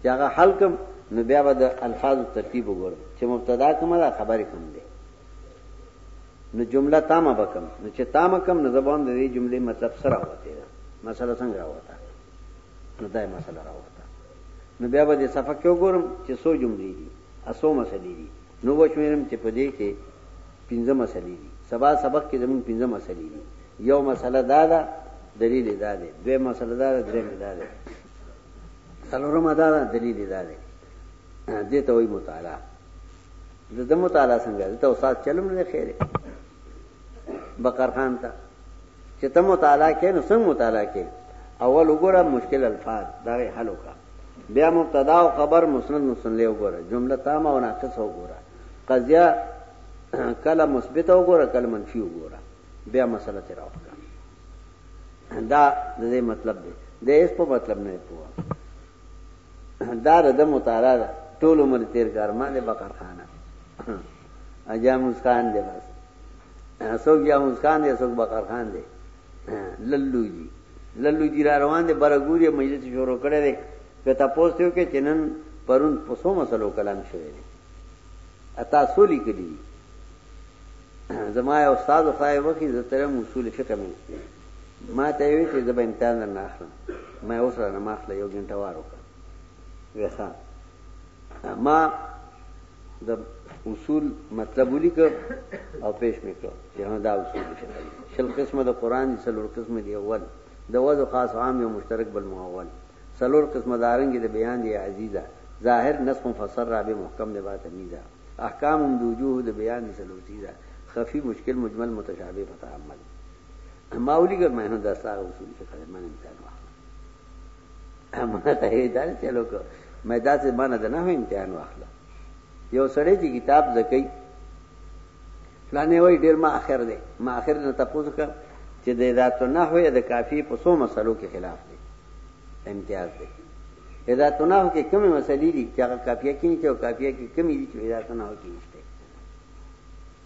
چې هغه حل کړم، نو بیا به د الفاظو ترتیب وګورم، چې مبتدا کومه ده، خبر کوم دی، نو جمله تامه به کوم، نو چې تامه کوم، نو زه به هم د دې جملې مطلب سره وته ده، مسله څنګه راوته، نو دا مسله راوته، نو بیا به د صفحه کې وګورم، چې څو جملې دي، اسو مسلې دي، نو وشمېرم چې په دې کې پنځه مسلې دي. سبا سبق کې زموږ پنځه مسلې دي. یو مسله دا ده، دلیل یې دا دی. دویم مسله دا ده، دریم یې دا دی. څلورمه دا ده، دلیل یې دا دی. دې ته وایي مطالعه. د ده مطالعه څنګه ده؟ ته استاد چلم نه دی خیر بقر خان ته چې ته مطالعه کې نو څنګه مطالعه کې اول وګوره مشکل الفاظ دا غي حل وکړه بیا مبتدا او خبر مسند مسند له وګوره جمله تامه او ناقصه وګوره قضیه کله مثبت وګوره کله منفي وګوره بیا مسله تیر وکړه دا د دې مطلب دی د اس په مطلب نه پوهه دا د مطالعه ټول عمر تیر کار ما دې بقر خانه اجا مسکان دے بس سوک جا مسکان دے سوک بقر خان دے للو جی للو جی را روان دے برا گوری مجلس شروع کرے دے کہ تا پوستے ہو کہ چنن پرون پسو مسلو کلام شوئے دے اتا سولی کلی دی زما یو استاد خدای وکي زه تر اصول فقه مې ما ته وی چې زه به امتحان نه اخلم ما اوس را نه ماخله یو غنټه وارو وې ښا ما د اصول مطلب ولیکه او پیش مې کړو چې هغه دا اصول دي شل قسمه د قران دي څلور قسمه دي اول د وضع خاص عام یو مشترک بل مؤول څلور قسمه دارنګ د بیان دی عزیزه ظاهر نسخ فسر رابع محکم دی با تمیزه احکام هم د وجوه د بیان دي څلور چیزه خفي مشکل مجمل متشابه فتعمل ماولی ګر مهنه داستا اصول څخه منم تعالی ما ته یې دا چلو کو مې دا څه باندې د نحو امتحان واخله یو سړی چې کتاب زکې فلانه وای ډیر ما اخر دی ما اخر نه تاسو کا چې د ذات نحو یا د کافی په څو مسلو کې خلاف دی امتیاز دی ذات نحو کې کومې مسلې دي چې هغه کافیه کې نه چې کافیه کې کومې دي چې ذات نحو کې نشته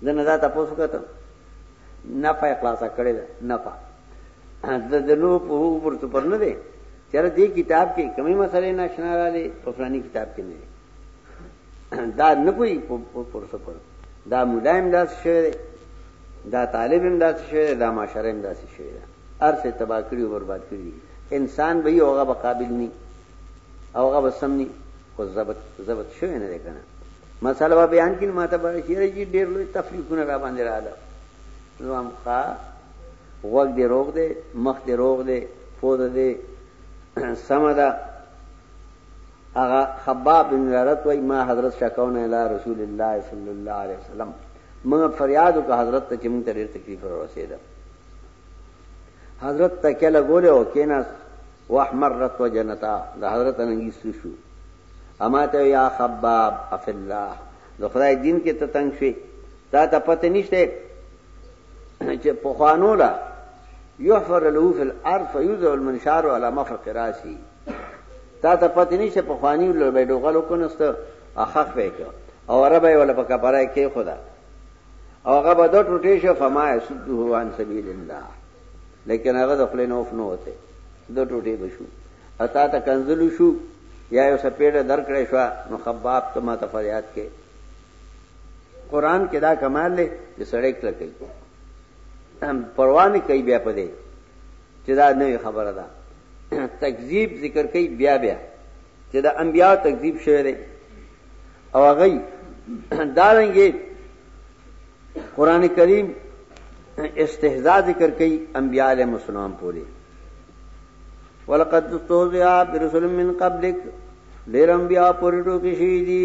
د نه دا تاسو کا ته نفع خلاصه کړی ده نفع د دلو په هو پر څه پر نه دی چېر دې کتاب کې کمی مسلې ناشنا را لې په فلاني کتاب کې نه دا نه کوي پر څه پر دا مدایم داس شوی دا طالب هم داس شوی دا معاشره هم داس شوی ارسه تبا کړی او برباد کړی انسان به یو هغه قابل نه او هغه سم نه خو ضبط ضبط شوی نه کنه مساله به بیان کین ماته به شي چې ډیر لوی تفریقونه را باندې رااله نو هم ښا غوږ دې روغ دی مخ دې روغ دی پوزه دې سمه ده هغه خباب بن رارت وای ما حضرت شکونه الی رسول الله صلی الله علیه وسلم موږ فریاد وکړ حضرت ته چې موږ ته ډېر تکلیف را رسېده حضرت ته کله ګوله او کیناس واحمرت وجنتا د حضرت انګي شو اما ته یا خباب اف الله د خدای دین کې ته تنگ شي تا ته پته نشته چې پخوانو لا يحفر له في الارض فيوضع المنشار على مفرق راسي تا ته پته نشته پخوانی له به ډوغل وکنست اخخ وکړه او عربه ولا په کپره کې خدا او هغه به د ټوټې شو فما يسده عن سبيل الله لیکن هغه د خپل نوف نه وته د ټوټې بشو اتا ته کنزل شو یا یو سپېړه درکړې شو نو خباب ته ما ته فریاد کې قران کې دا کمال دی چې سړی کله کوي پروا نه کوي بیا په دې چې دا نوې خبره ده تکذیب ذکر کوي بیا بیا چې دا انبیا تکذیب شوی دی او هغه دا رنګي قران کریم استهزاء ذکر کوي انبیا علیه السلام پوری ولقد استهزئ برسول من قبلک ډیر انبیا پوری ټوکی شي دي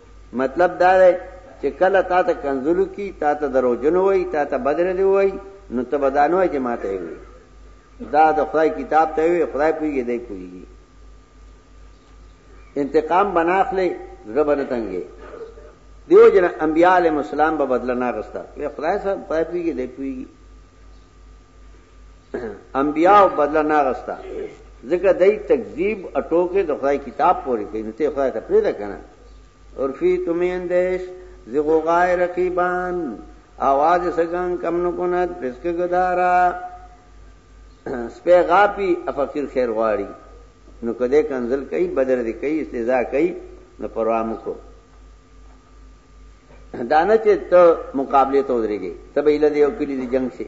مطلب دا دی چې کله تا ته کنزلو کی تا ته دروژن وای تا ته بدر دی وای نو ته بدانو چې ماته وي دا د خدای کتاب ته وي خدای پویږي دی پویږي انتقام بناخلې زبر تنګي دیو جن انبیاء علیہ السلام به بدل نه غستا خدای صاحب پویږي دی پویږي انبیاء بدله نه غستا ځکه دای تکذیب اټو کې د خدای کتاب پورې کوي نو ته خدای ته پرې ده کنه اور فی تمین دیش زغو غای رقیبان آواز سگن کم نکند رزق گدارا سپی غاپی افقیر خیر غواړي نو کده کنزل کوي بدر دی کوي استزا کوي نو پروامو کو دانه چې ته مقابله ته ودرېږي تبه اله دی او کلی دی جنگ شي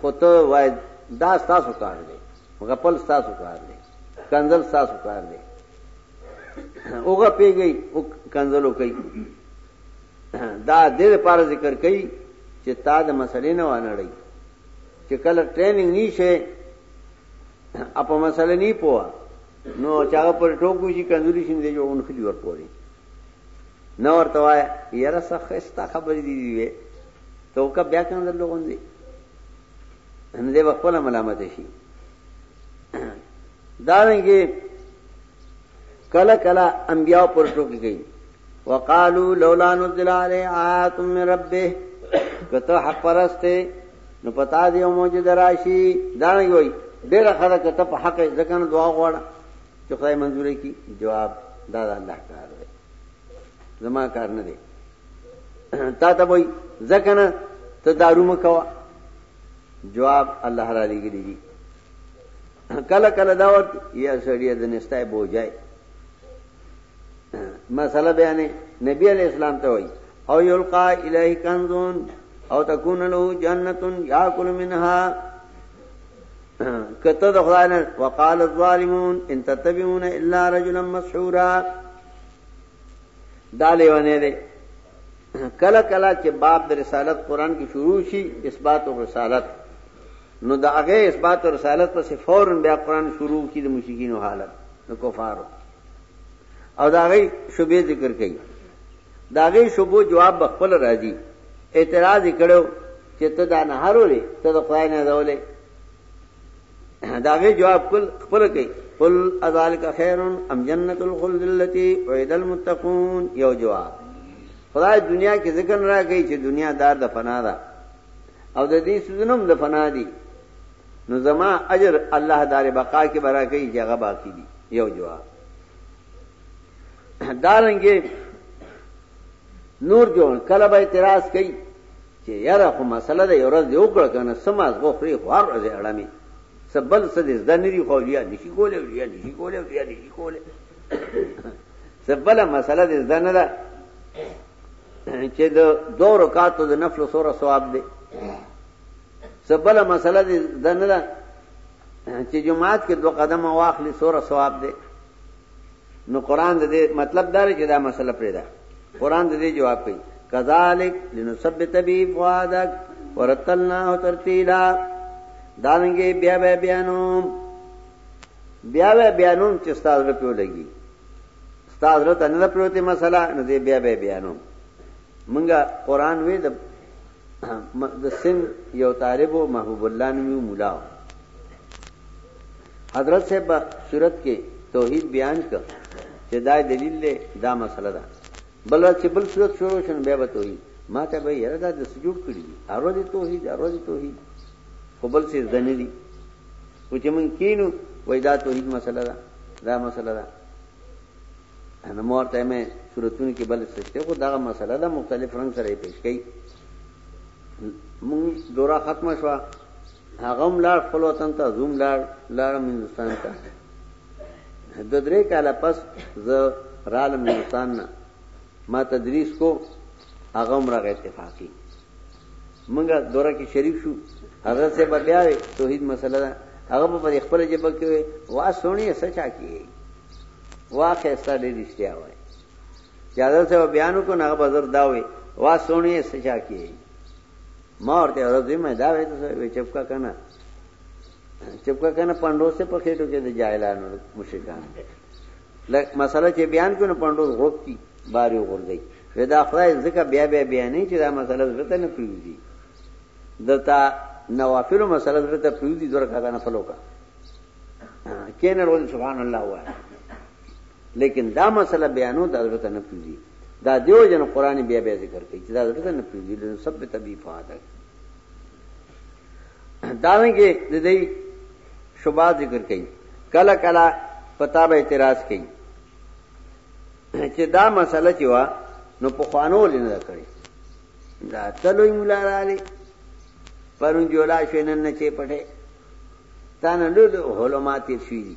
خو ته وای دا ستاسو کار دی غپل ستاسو کار دی کنزل ستاسو کار دی اوغه پیږي او کنزلو کوي دا د دې لپاره ذکر کوي چې تا د مسلې نه وانړی چې کله ټریننګ نشي اپ مسله نه پوهه نو چاغه پر ټوکو شي کنځوري شي دی جوړون خلی ور پوري نه ورته وایه یاره څه ښایسته خبرې دي دي وې ته وکه بیا کنه درله غوندې نه دی به خپله ملامته شي دارنګې کله کله انبیاء پر ټوکی کوي وقالو لولا نزل علی آیات من ربه کته حق پرسته نو پتا دی او موجود راشي دا نه وي ډېر خلک ته په حق ځکه دعا غواړه چې خدای منزوري کی جواب دا الله تعالی زما کار نه دی تا ته وای ځکه نه ته دارو مکوا جواب الله را لګی دی کله کله دا ورته یا سړی د نستای بوجای مسله بیانې نبی علی اسلام ته وای او یلقا الیه کنزون او تکون له جنتون یاکل منها کته د خدای نه وقال الظالمون ان تتبعون الا رجلا مسحورا دا لیونه دی کله کله چې باب د رسالت قران کې شروع شي اثبات او رسالت نو دا هغه اثبات او رسالت پسې فورا بیا قران شروع کی د مشکینو حالت د کفارو او دا غي شوبې ذکر کړي د هغې شبهو جواب به خپله راځي، اعتراض یې کړی و چې ته دا نهر ولې ته د خدای نه یادولی؟ د هغې جواب کل خپله کوي، قل اذالک خیر ام جنت الخلد التي وعد المتقون یو جواب خدای دنیا کې ذکر را کوي چې دنیا دار د فنا ده او د دې سوزنم د فنا دي نو زما اجر الله دار بقا کې برا کوي چې هغه باقی دي یو جواب دارنګه نور جوړ کله به اعتراض کوي چې یاره خو مسله ده یو ورځ دی وکړه کنه سماز غوخري هر ورځ اړمي سبل سد زده نری خو لیا نشي کوله لیا نشي کوله لیا نشي کوله سبل مسله دې زده نه ده چې د دوه رکعاتو د نفل سره ثواب دی سبل مسله دې زده نه ده چې جمعات کې دوه قدمه واخلي سره ثواب دی نو قران د دې مطلب دا دی چې دا مسله پیدا قران د دې جواب کوي کذالک لنثبت به فؤادک ورتلناه ترتیلا دانګي بیا بیا بیانو بیا بیا بیانو چې استاد رپیو لګي استاد رته نه پروتي مسله نو دې بیا بیا بیانو منګه قران وې د د سن یو طالب محبوب الله نومي مولا حضرت صاحب به سورت کې توحید بیان که چې دا دلیل دی دا مسله ده بل ورځ چې بل سورت شروع شون بیا به توحید ما ته به یره دا د سجود کړی دی ارو دی توحید ارو دی توحید خو بل څه ځنه دي او چې مونږ کینو وای دا توحید مسله ده دا مسله ده انا مورته مې صورتونو کې بل سشته خو دا مسله ده مختلف رنگ سره پیش کړي مونږ دورا ختمه شوه هغه هم لاړ خپل وطن ته زوم لاړ لاړم هندستان ته د درې کاله پس زه رالم هندستان نه ما تدریس کو هغه هم راغی اتفاقی منګه دوره کې شریف شو حضرت سے بیا وی توحید مسله ده هغه په خپل جبه کې وی وا سونی سچا کی وا خسته دې رښتیا وای چې حضرت سے بیانو کو نه بازار داوي وا سونی سچا کی ما ورته ورځې مې دا وې ته وې چپکا کنه چپکا کنه پاندو سه په خېټو کې د جاهلانو مشرکان لکه مسله چې بیان کونه پاندو غوښتي باري غورځي ودا خدای ځکه بیا بیا بیانې چې دا مسله زړه نه پیږي دتا نوافل مسله زړه ته پیږي درکا نه فلوکا کینه رول سبحان الله وای لیکن دا مسله بیانو د حضرت نه پوزي دا دیو جن قران بیا بیا ذکر کوي چې دا حضرت نه پوزي له سب ته بي فاده دا رنګه د دې شوبات ذکر کوي کله کله پتا به اعتراض کوي چې دا مسله چې وا نو په خوانو لنه کړی دا تلوي مولا رالی پرون جولا شوی نن نه چې پټه تا نه له هولو ماتې شوی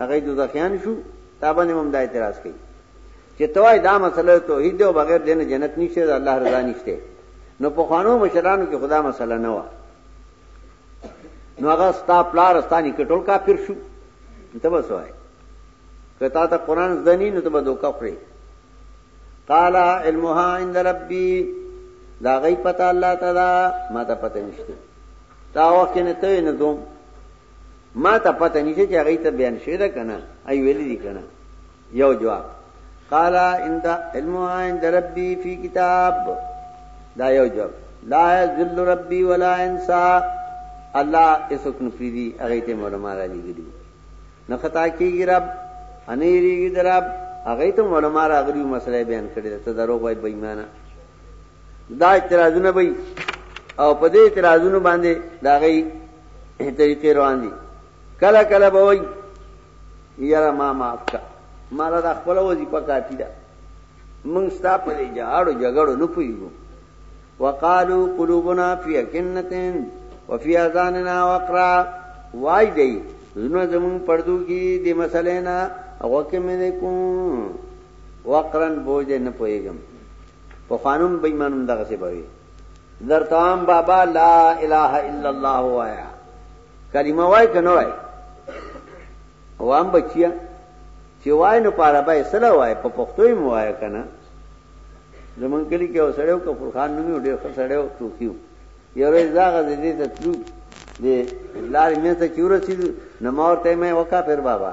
هغه دوزخیان شو تا باندې هم دا اعتراض کوي چې توای دا مسله توحید دی او بغیر دینه جنت نشته د الله رضا نشته نو په خوانو مشرانو کې خدا مسله نه و نو هغه ستا پلار ستانی کټول کافر شو ته بس وای کتا ته قران زنی نو ته به دوکا خوري قال علمها عند ربي دا غي پتا الله تعالی ما ته پته نشته دا وخت نه ته نه دوم ما ته پته نشته چې هغه ته بیان شوی ده کنه ای ویل دي کنه یو جواب قال ان دا علم عند ربي في كتاب دا یو جواب لا ذل ربي ولا انسا الله اسوک نفریدي هغه ته علماء را لګي نه خطا کیږي رب انې ریږي درب هغه ته علماء راغلي مسله بیان کړي ته دروغ وای بېمانه دا اعتراضونه به او په دې اعتراضونو باندې دا غي طریقې روان دي کله کله به وي یاره ما معاف کا ما لا خپل وظیفه کافی ده مونږ ستا په دې جاړو جګړو نه پویګو وقالو قلوبنا فی کنتن وفی اذاننا وقرا وای دی زنو زمون پردو کی دې مسلې نه هغه کې مې کو وقرن بوج نه پویګم پخوانم بې ایمان هم دغسې به وي درته وایم بابا لا اله الا الله ووایه کلمه وای که نه وای وام بچیا چې وای نو پاره به سره وای په پښتو یې مو وای کنه زمون کلی کې اوسړیو کو فرخان نومي ډېر ښه سړیو ټوکیو یو ورځ زاغه دې ته تلو دې لارې مې ته چورسید نو مور ته مې وکا پیر بابا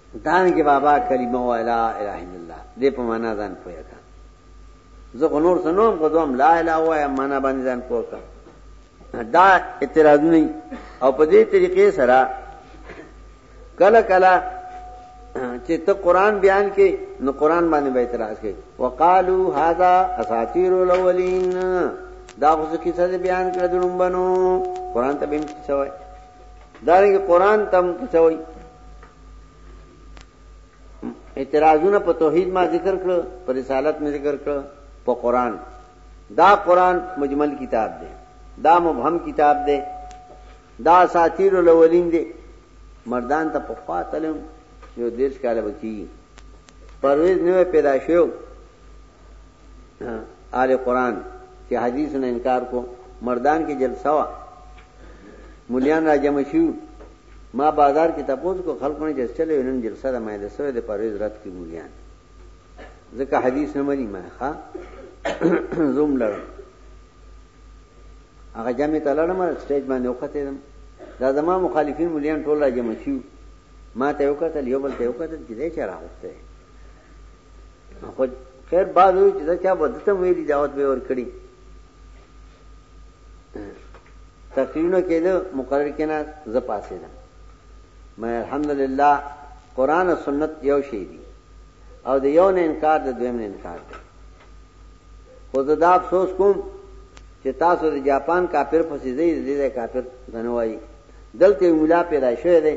دان کې بابا کلمه و لا اله الا الله دې په معنا ځان پوهه کا زه خو نور سنوم خو دوم لا اله و یا معنا باندې ځان پوهه کا دا اعتراض نه او په دې طریقې سره کله کله چې ته قران بیان کې نو قران باندې به اعتراض کې وقالو هاذا اساطیر الاولین دا خو څه کیسه بیان کړه درومبنو قران ته به څه وایي دارنګه قران تم څوي اعتراضونه په توحید ما ذکر کړ په رسالت می ذکر کړ په قران دا قران مجمل کتاب دی دا مبهم کتاب دی دا ساتیر الاولین دی مردان ته په خوا تلم یو دیش کاله وکی پرویز نوې پیدا شو آل قرآن چې حدیث نه انکار کو مردان کې جلسه وا مليان را جمع شو ما بازار کې تپوس کو خلکونه چې چلې نن جلسه د مې د سوې د پرويز رات کې مليان ځکه حدیث نه مری ما ښا زوم لړ هغه جمع ته لړم سټیج باندې وخته دم دا زما مخالفین مليان ټول را جمع شو ما ته وکړه یو بل ته وکړه چې دې چا راغسته خو خیر بعد وی چې دا چا به دته ویلي دعوت به ور کړی تقریرونه کېده مقرر کنا ز پاسې ده مې الحمدلله قران او سنت یو شی دي او د یو نه انکار د دویم نه انکار دی خو زه دا افسوس کوم چې تاسو د جاپان کافر پسې ځئ د دې کافر غنوایي دلته مولا پیدا شوی دی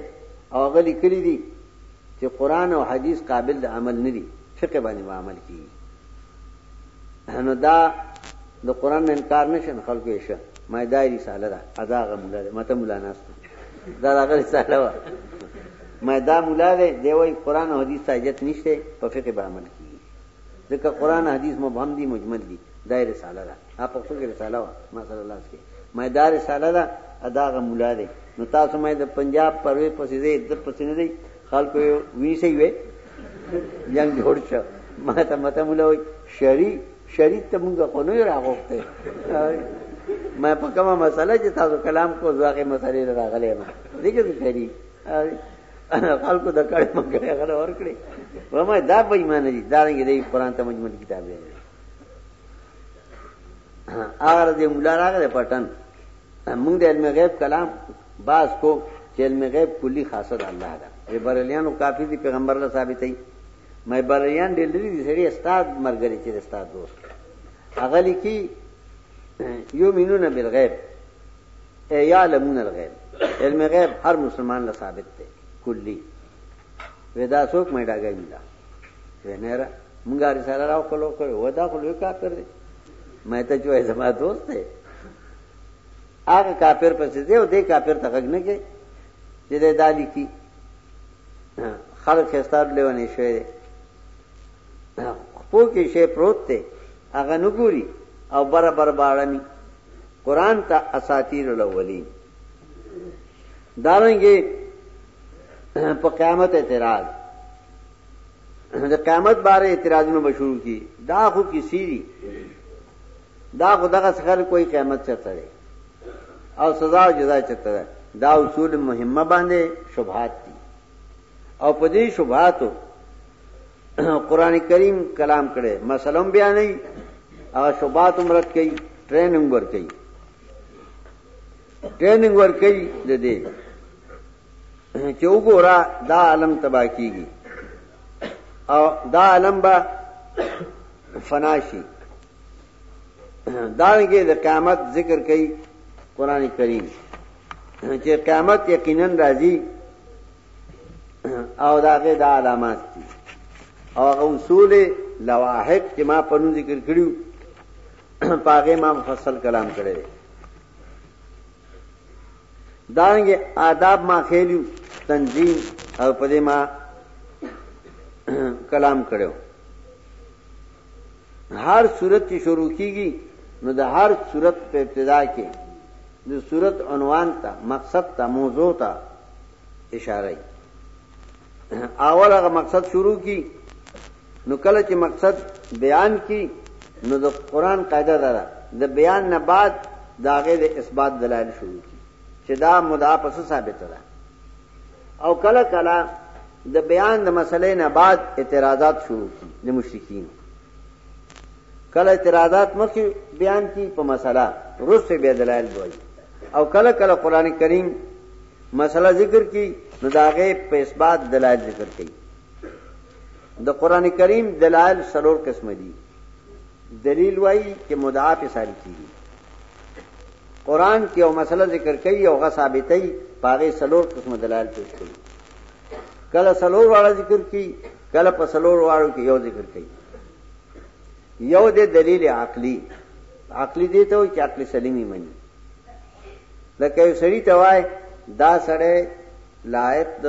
او غلی کړی دی چې قرآن او حدیث قابل د عمل نه دي، فقه باندې به عمل کېږي. نو دا د قرآن نه انکار نه شي، نو خلکو یې شه ما دا رساله ده، ادا هغه مولا دی، ماته مولا ناست دا هغه رساله وه، ما دا مولا دی، دی وایي قرآن او حدیث ته حاجت نشته، په فقه به عمل کېږي. ځکه قران حدیث مبهم دي مجمل دي دا رساله ده اپ په څو رساله وا ما صلی الله علیه ما دا رساله ده ادا غ مولا ده نو تاسو مې د پنجاب پروي پسې دې د پسې نه دي خلکو وی سي وي جنگ جوړ شو ما ته مته مولا وي شری شری ته موږ خو نه راغوښته ما په کومه مسله چې تاسو کلام کو ځاګه مسلې راغلې ما دغه شری انا خلکو د کړه مګړه غره ور کړې و ما دا په ایمان دي دا رنګ دی قران ته مجمل کتاب دی اگر دې مولا راغله پټن موږ د علم غیب کلام باز کو چې علم غیب کلی خاصه ده الله ده ای بریلیانو کافی دي پیغمبر له ثابتې مې بریلیان ډېر لري دي سړي استاد مرګري چې استاد دوست اغلی کی یو مینونه بالغیب ای یعلمون الغیب علم غیب هر مسلمان له ثابت دی کلی ودا څوک مې ډاګای ملا وینره مونږه رساله راو کولو کړو ودا خو لوی کار کړی مې ته جوړه زما دوست دی هغه کافر پسې دی او دې کافر ته غږ نه کوي چې دې دالی کی خلک خستار لیونه شوی دی خپو کې شی پروت دی هغه نګوري او بر بر باړمی قرآن ته اساطیر الاولین دارنګي په قیامت اعتراض د قیامت باره اعتراضونه بشورو کی دا خو کی سیری دا خو دغه سخر کوئی قیامت چرته دی او سزا او جزا چرته ده دا اصول مهمه باندې شبهات دي او په دې شبهاتو قران کریم کلام کړي مسله بیانې او شوبات عمرت کوي ټریننګ ور کوي ټریننګ ور کوي د دې چې وګوره دا عالم تبا کیږي او دا عالم به فناشي دا کې د قیامت ذکر کوي قران کریم چې قیامت یقینا راځي او دا غي دا علامات دي او هغه اصول لواحق چې ما په نوم ذکر کړیو پاغه ما مفصل کلام کړی دانګه آداب ما خېلو تنظیم او په دې ما کلام کړو هر صورت چې شروع کیږي نو د هر صورت په ابتدا کې د صورت عنوان ته مقصد ته موضوع ته اشاره اول هغه مقصد شروع کی نو کله چې مقصد بیان کی نو د قران قاعده ده د بیان نه بعد داغه د اثبات دلایل شروع کی چې دا مدعا پس ثابت ده او کله کله د بیان د مسلې نه بعد اعتراضات شروع کی د مشرکین کله اعتراضات مخکې بیان کی په مسله وروسته بیا دلایل وایي او کله کله قران کریم مسله ذکر کی نو دا غي په اثبات دلایل ذکر کړي د قران کریم دلایل سلور قسم دي دلیل وایي چې مدعا په ساری کیږي قران کې او مسله ذکر کوي او غا ثابتې پاغه سلور قسم دلایل پیش کوي کله سلور واړه ذکر کوي کله په سلور واړو کې یو ذکر کوي یو دی دلیل عقلی عقلی دی ته وي چې عقل سلیمی مني لکه یو سړی ته وای دا سړی لایق د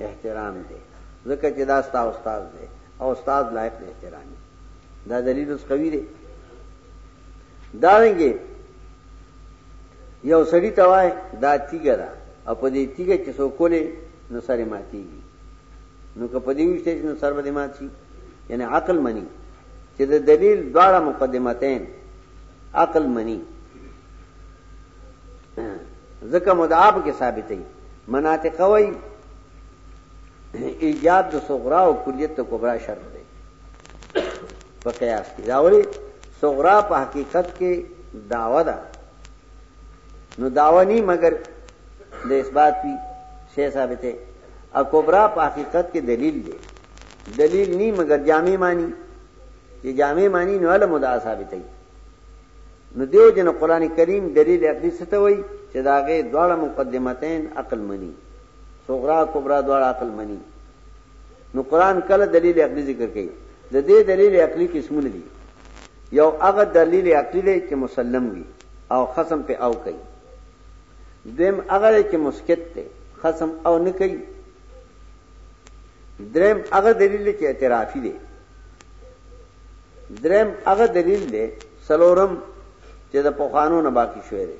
احترام دی ځکه چې دا ستا استاد دی او استاد لایق د احترام دی دا دلیل اوس قوی دی دا رنګي یو سړی ته وای دا تیګه ده او په دې تیګه چې څوک کولې نو سره ماتیږي نو که په دې وشته شي نو سر به دې مات شي یعنی عقل مني چې د دلیل دواړه مقدمتین عقل مني ځکه مدعا په کې ثابتې مناطق وای ایجاد د صغرا او کلیت د کبرا شرط دی په قیاس کې دا وړي صغرا په حقیقت کې داوا ده نو داوا نه مگر د اثبات پی شی ثابتې الکبری په حقیقت کې دلیل دی، دلیل نی مګر جامع معنی، چې جامع معنی نو هله مدعا ثابتوي. نو دیو جن قرآن کریم دلیل عقلی څه ته وایي چې د هغې دواړه مقدمتین عقل مني، صغرا کبرا دواړه عقل مني. نو قرآن کله دلیل عقلی ذکر کوي، د دې دلیل عقلی قسمونه دي، یو هغه دلیل عقلی دی چې مسلم وي او خصم په او کوي. دویم هغه دی چې مسکت دی خصم او نه کوي دریم هغه دلیل چې اعترافي دی دریم هغه دلیل دی سلورم چې د پوخانو نه باقی شوی دی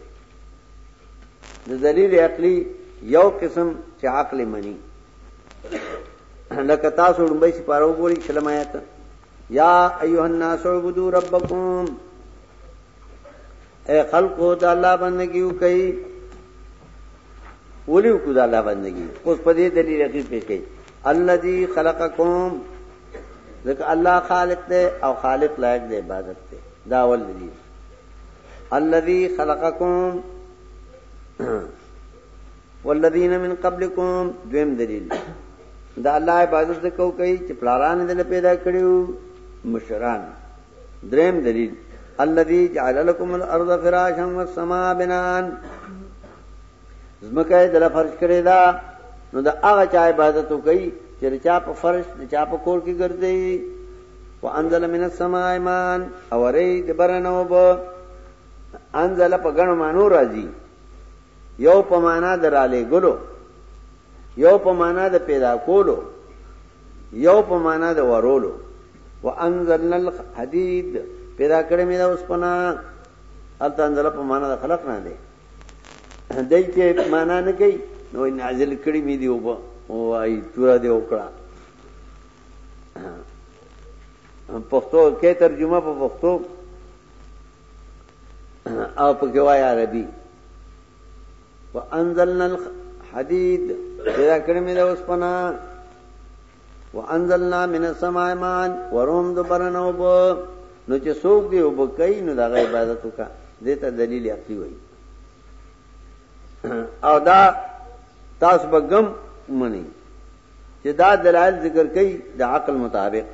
د دلیل عقلی یو قسم چې عقل منی لکه تاسو لومبۍ سپاره وګورئ شلم آیات یا ایها الناس اعبدوا ربکم اے خلقو د الله بندگی وکي ولیو کو د الله بندگی اوس په دې دلیل کې پیښ کړي الذي خلقکم ځکه الله خالق دی او خالق لایق دی عبادت دی دا ول دی الذي خلقکم والذین من قبلکم دویم دلیل دا الله عبادت کو کوي چې پلاران دې پیدا کړیو مشران دریم دلیل الذي جعل لكم الارض فراشا والسماء بناء زمکه دل فرش کړی دا نو دا هغه چا عبادت کوي چې چا په فرش چا په کور کې ګرځي وانزل من السماء ماء اوري د برنو بو انزل په غنو مانو راځي یو په معنا دراله ګلو یو په معنا د پیدا کولو یو په معنا د ورولو وانزلنا الحديد پیدا کړی مې دا اوسپنا الته انزل په معنا د خلق نه دی دای چې معنا نه کوي نو نازل کړی مې دی وب او ای تورا دی وکړه پښتو کې ترجمه په پښتو او په کې وای عربي وانزلنا الحديد پیدا کړی مې دا اوسپنا وانزلنا من السماء ماء وروم د برنه وب نو چې څوک دی وب کوي نو دغه عبادت وکا دته دلیل عقلی وای او دا تاسو بغم منی چې دا دلایل ذکر کوي د عقل مطابق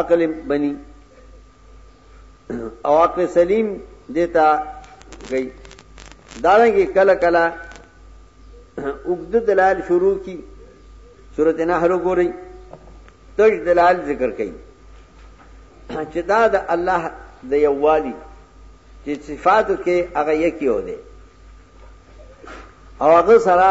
عقل بنی او عقل سلیم دیتا گئی دارنګي کله کله وګد دلال شروع کی سورته نحل وګورئ تج دلال ذکر کړي چې دا د الله د یووالي چې صفاتو کې هغه یکی و دی او هغه سره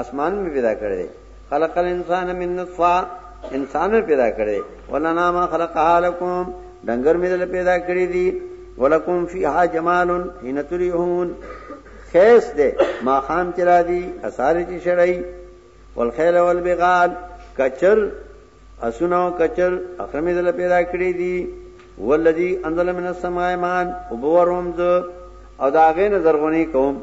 اسمان می پیدا کړی دی خلق الانسان من نطفه انسان می پیدا کړی دی ولنا ما خلقها لكم دنګر می دل پیدا کړی دی ولکم فیها جمال حين تريحون خیس دے ما خام چرا دی اثار چی شرعی والخیل والبغال کچر اسونو کچر اخرمی دل پیدا کړی دی والذي انزل من السماء ماء وبورمز او دا غین زرغونی کوم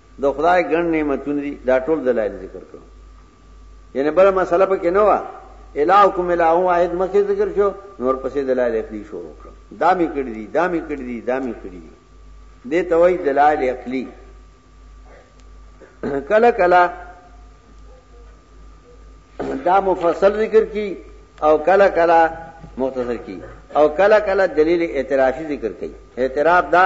د خدای ګڼ نعمتونه دي دا ټول دلایل ذکر کړو یعنی بل مسله پکې نه و الهکم الہ واحد مخکې ذکر شو نور پسې دلایل عقلی شروع کړو دا می کړی دي دا می کړی دي دا می کړی دي دې توي دلایل عقلی کله کله دا مفصل ذکر کی او کله کله مختصر کی او کله کله دلیل اعترافی ذکر کی اعتراف دا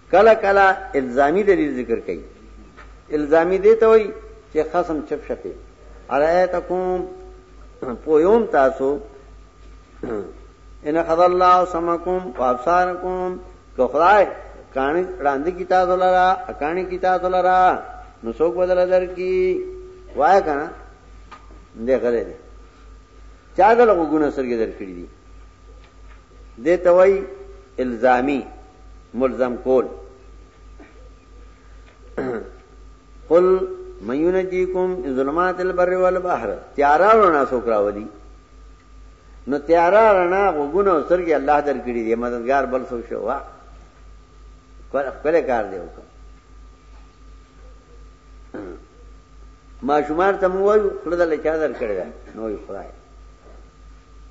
کله کله الزامي دلیل ذکر کوي الزامي دی ته وایي چې خصم چپ شپه ارایتکم پویوم تاسو ان خذ الله سمکم وابصارکم که خدای کانی راندې کی تاسو لرا اکانی کی تاسو لرا نو څوک بدل در کی وای کنه دې غلې دې چا دغه ګونه سرګې در کړې دي دې توي الزامي ملزم کول قل من ينجيكم من ظلمات البر والبحر تیارا رڼا څوک راولي نو تیارا رڼا غوګونه او سترګې الله درکړي دي مددگار بل څوک شو وا خپل کار دی وکړه ما شمار ته مو وایو خدای له چا درکړی نو خدای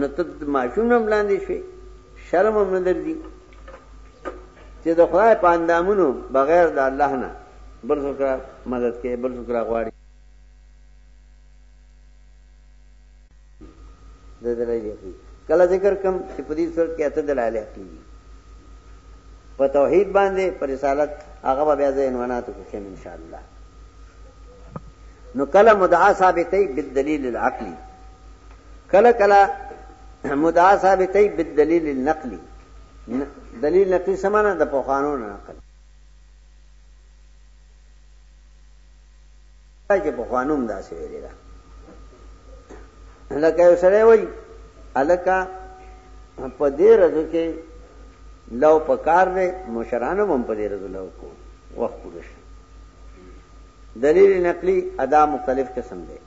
نو ته د ماشوم نه بلاندې شوې شرم هم نه درځي چې د خدای په اندامونو بغیر د الله نه بل څوک مدد کوي بل څوک غواړي د دلایل عقلي کله ذکر کم چې په دې صورت کې اته دلایل عقلي دي په توحید باندې پر رسالت هغه به بیا ځین وناتو کې ان شاء الله نو کله مدعا ثابتې بالدلیل العقلی کله کله مدعا ثابتې بالدلیل النقلی دلیل نقلی سمانه د پوخانو نه نقل چې پوخانوم داسې ویل دا لکه یو سره وای الکا په دې رځو کې لو پکار دې مشرانو هم په دې رځو لو کو وخت پوره دلیل نقلی ادا مختلف قسم دی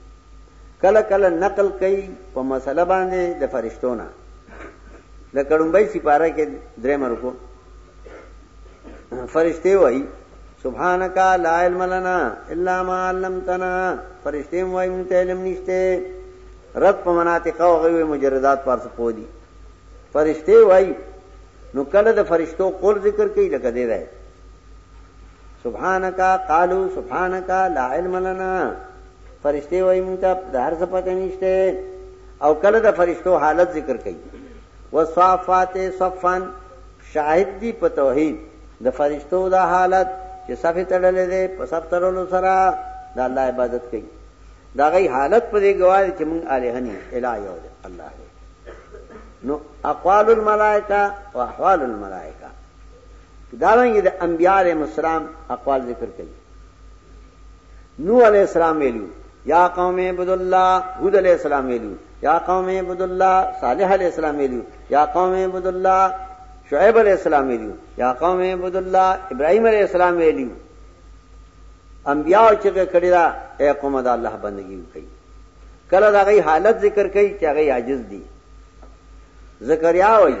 کله کله نقل کوي په مسله باندې د فرشتو نه د کډمبای سپاره کې درې مرکو فرشته وایي سبحانك لا علم لنا الا ما علمتنا فرشته وایي مونږ ته علم نشته رد په مناطق او غوي مجردات پر څه پودي فرشته وایي نو کله د فرشتو قول ذکر کوي لکه دې راي سبحانك قالوا سبحانك لا علم لنا فرشتي وایي مونږ ته د هر څه پته نشته او کله د فرشتو حالت ذکر کوي وصافات صفا شاهد دی په توحید د فرشتو دا حالت چې صف تړلې ده په صف تړلو سره د الله عبادت کوي دا غي حالت په دې گواهی چې مونږ الہنی الہ یو دی الله دی نو اقوال الملائکه او احوال الملائکه دا رنګ د انبیاء علیهم السلام اقوال ذکر کوي نوح علیه السلام ویلو یا قوم عبد الله هود علیه السلام ویلو یا قوم عبد الله صالح علیه السلام ویلو یا قوم عبد الله شعیب علیه السلام ویلو یا قوم عبد الله ابراهیم علیه السلام ویلو انبیاء چې کړي دا اے قوم د الله بندگی وکړي کله دا غي حالت ذکر کوي چې هغه عاجز دي زکریا وایي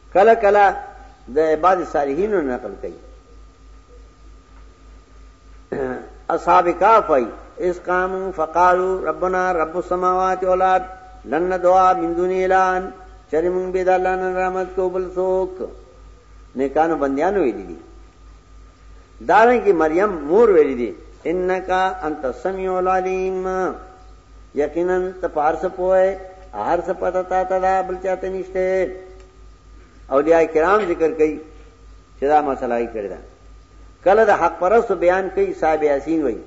کله کله د عباد صالحین نقل کوي اصحاب کاف وای اس قام فقالو ربنا رب السماوات والارض لن ندعا من دون اعلان چرې مونږ به د الله نه رحمت کو بل څوک نیکانو بندیانو ویل دي دارن کې مریم مور ویل دي انکا انت السمیع العلیم یقینا ته په هر څه پوه یې هر څه پته تا ته ده بل چا ته نشته اولیاء کرام ذکر کوي چې دا مسله یې کړې ده کله د حق پرست بیان کوي صاحب یاسین وایي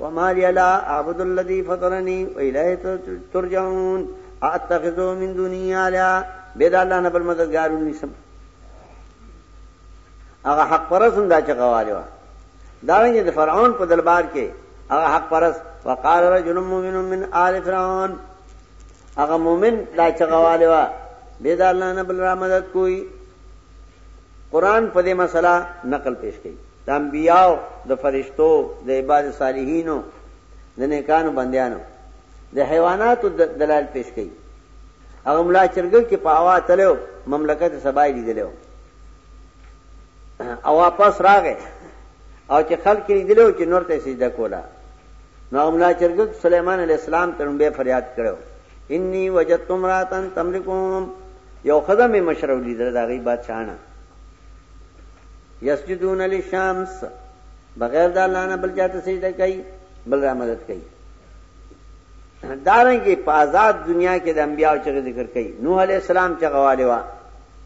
وما لي لا اعبد الذي فطرني واليه ترجعون اتخذوا من دونه الها بيد الله نه بل مددگارون نسم هغه حق پرس هم دا چغه والي وه دارنګه د فرعون په دربار کې هغه حق پرس وقال رجل مؤمن من آل فرعون هغه مؤمن دا چغه والي وه به دا الله نه بل را مدد کوي قران په دې مسله نقل پیش کړي د انبیاو د فرشتو د عباد صالحینو د نیکانو بندیانو د حیواناتو دلال پیش کړي هغه ملا چرګل کې په هوا تلو مملکت سبای لیدلو او واپس راغې او چې خلک یې لیدلو چې نور ته سجده کوله نو املا چرګک سليمان عليه السلام ته به فریاد کړو انی وجدت امراتن تملکوم یو خدمه مشرو لیدل دا غي بادشاہانه یسجدون للشمس بغیر د الله نه بل چاته سجده کوي بل را مدد کوي دارنګه په آزاد دنیا کې د انبیانو چې ذکر کوي نوح علی السلام چې غواله وا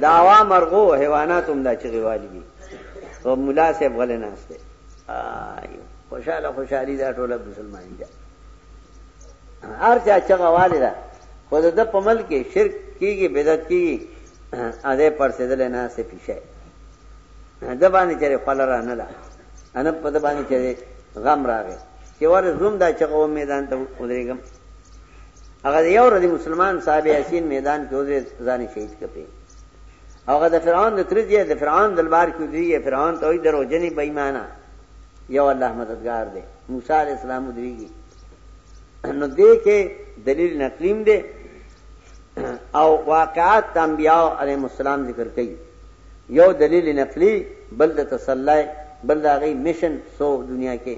دا عوام مرغو حیوانات هم دا چغې والي دي او ملا صاحب غلې ناست دی خوشاله خوشحالي دا ټوله مسلماني ده هر چا چغه والي ده خو د ده په مل کې شرک کېږي بدعت کېږي اده پرسېدلی ناست دی پیشه د باندې چېرې خوله را نه ده انا په د باندې چېرې غم راغی چې ور زوم دا چغه و میدان ته ودرېږم هغه د یو ردی مسلمان صاحب یاسین میدان کې وزې ځان شهید کپې هغه د فرعون د ترځي د فرعون دلبار کې دی فرعون ته وي درو جنې بېمانه یو الله مددگار دی موسی علی السلام دیږي نو دې کې دلیل نقلیم دی او واقعات د انبیاء علیهم السلام ذکر کړي یو دلیل نقلی بل د تسلی بل د غي مشن سو دنیا کې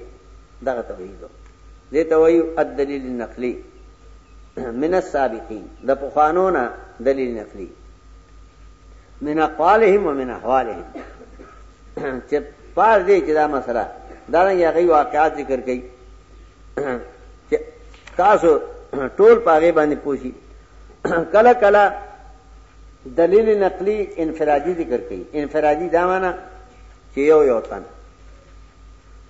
دغه ته وایي دو دې ته وایو الدلیل النقلی من السابقین د پخوانو نه دلیل نقلی من اقوالهم ومن احوالهم چې پار دې چې دا مسله دا نه یغي واقعات ذکر کړي چې تاسو ټول پاغه باندې پوښي کله کله دلیل نقلی انفرادی ذکر کړي انفرادی دا معنی چې یو یو تن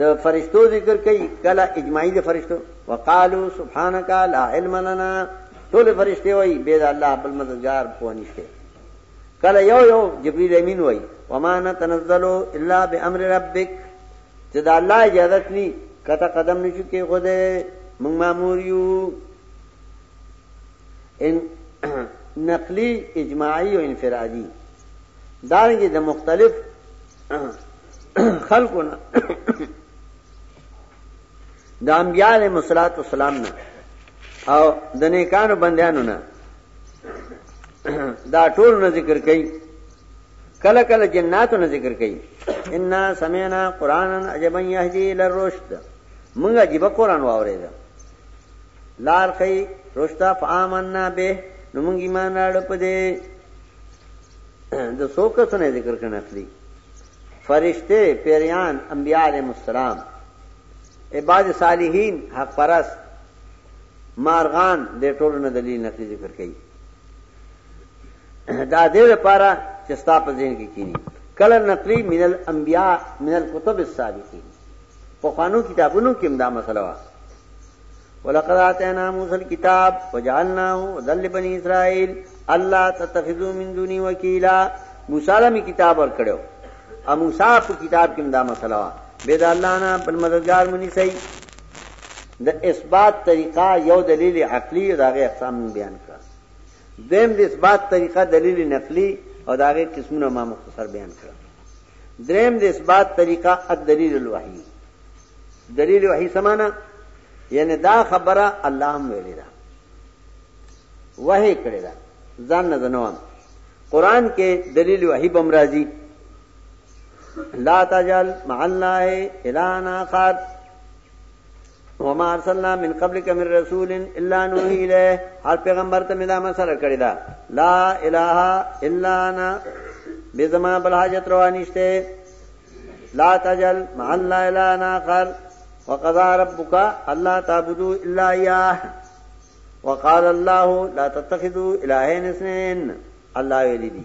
د فرشتو ذکر کوي کله اجماعي د فرشتو وقالو سبحانك لا علم لنا ټول فرشتي وای به د الله بل مددگار په نشته کله یو یو جبريل امين وای وما نتنزلوا الا بامر ربك چې د الله اجازه ني کته قدم نشو کې خوده موږ مامور یو ان نقلی اجماعی او انفرادی دارنګه د مختلف خلکو نه د انبیاء علیهم السلام نه او د نیکانو بندیانو نه دا ټول نه ذکر کړي کله کله جناتو نه ذکر کړي ان سمعنا قرانا عجبا يهدي الى الرشد موږ عجیب قران واورید لار کوي رشتا فامننا به نو موږ ایمان راړ په دې د څوک څخه ذکر کړي اخلي فرشته، پېریان، انبیا علیهم السلام، عباد صالحین، حق پرست، مارغان د ټولو نه دلیل نقلی ذکر کوي دا دې لپاره چې ستا په ذهن کې کینی کله نقلی من الانبیاء من الكتب السابقین په خوانو کتابونو کې دا مسله وه ولقد آتینا موسی الكتاب وجعلناه هدى لبني اسرائيل الله تتخذوا من دوني وکیلا موسی له کتاب ور کړو او موسی په کتاب کې دا مسله وا به د الله نه بل مددگار منی سي د اثبات طریقه یو دلیل عقلی داغه اقسام بیان کړ دیم د اثبات طریقه دلیل نقلی او داغه قسمونه ما مختصر بیان کړ دریم د اثبات طریقه الدلیل الوحی دلیل وحی سمانا یعنی دا خبره الله هم ویلی دا وحی کړی دا ځان نه زنوان قران کې دلیل وحی بم راځي لا تجل مع الله الانا خات وما ارسلنا من قبلك من رسول الا نوحي اليه هر پیغمبر ته ملا مسره کړی دا لا اله الا انا بزما بل حاجت روانشته لا تجل مع الله الانا خار وقضى ربك الا تعبدوا الا اياه وقال الله لا تتخذوا الهين اثنين الله ویلی دي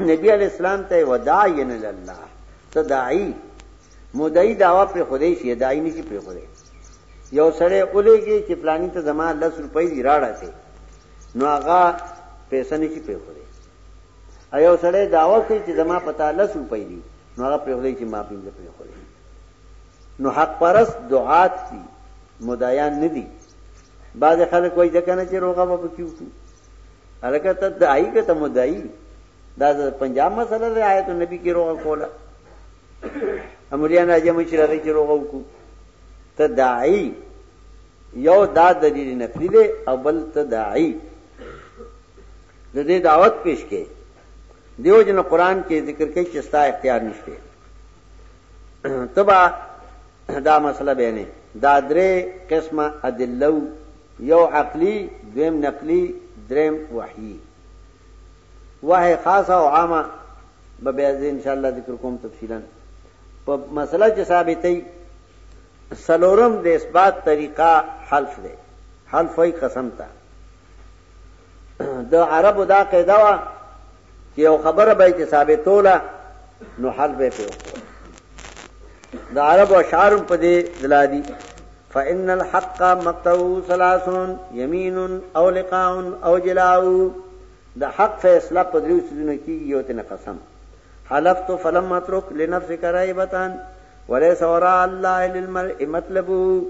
نبی علیہ السلام ته وداعین الله ته داعی مدعی داوا پر خدای شي داعی نشي پر خدای یو سره اولېږي چې پلاني ته زما 10 روپۍ دی راړه ته نو هغه پیسې نشي پر خدای ایو سره داوا کوي چې زما پتا 10 روپۍ دی نو هغه پر خدای چې ما پینځه پر خدای نو حق پرس دعات دي مدعیان نه دي بعض خلک وایي ځکه نه چې روغه به پکې وکړي الکه ته دای که ته مدای دا د پنجاب مسله ده آیت نبی کې روغه کوله امریان راځم چې راځي چې روغه وکړو ته دای یو دا دلیل نفی دی او بل ته دای د دې دعوت پیش کې دیو جن قران کې ذکر کې چې ستا اختیار نشته تبا دا مسله به نه دا درې قسمه ادلو یو عقلي، دویم نقلي، دریم وحيي. وحی خاصه او عامه به بیا زه انشاءالله ذکر کوم تفصیلا په مسله چې ثابتې سلورم د اثبات طریقه حلف دی حلف وی قسم ته د عربو دا قاعده وه چې یو خبره به چې ثابتوله نو حل به پرې وکړو د عربو اشعار هم په دې دلا دي فإن الحق مقته ثلاث يمين او لقاء او جلاء د حق فیصله په دریو سيزونو کې یو تن قسم حلفت فلم اترك لنفسك رائبتان وليس وراء الله للمرء مطلبه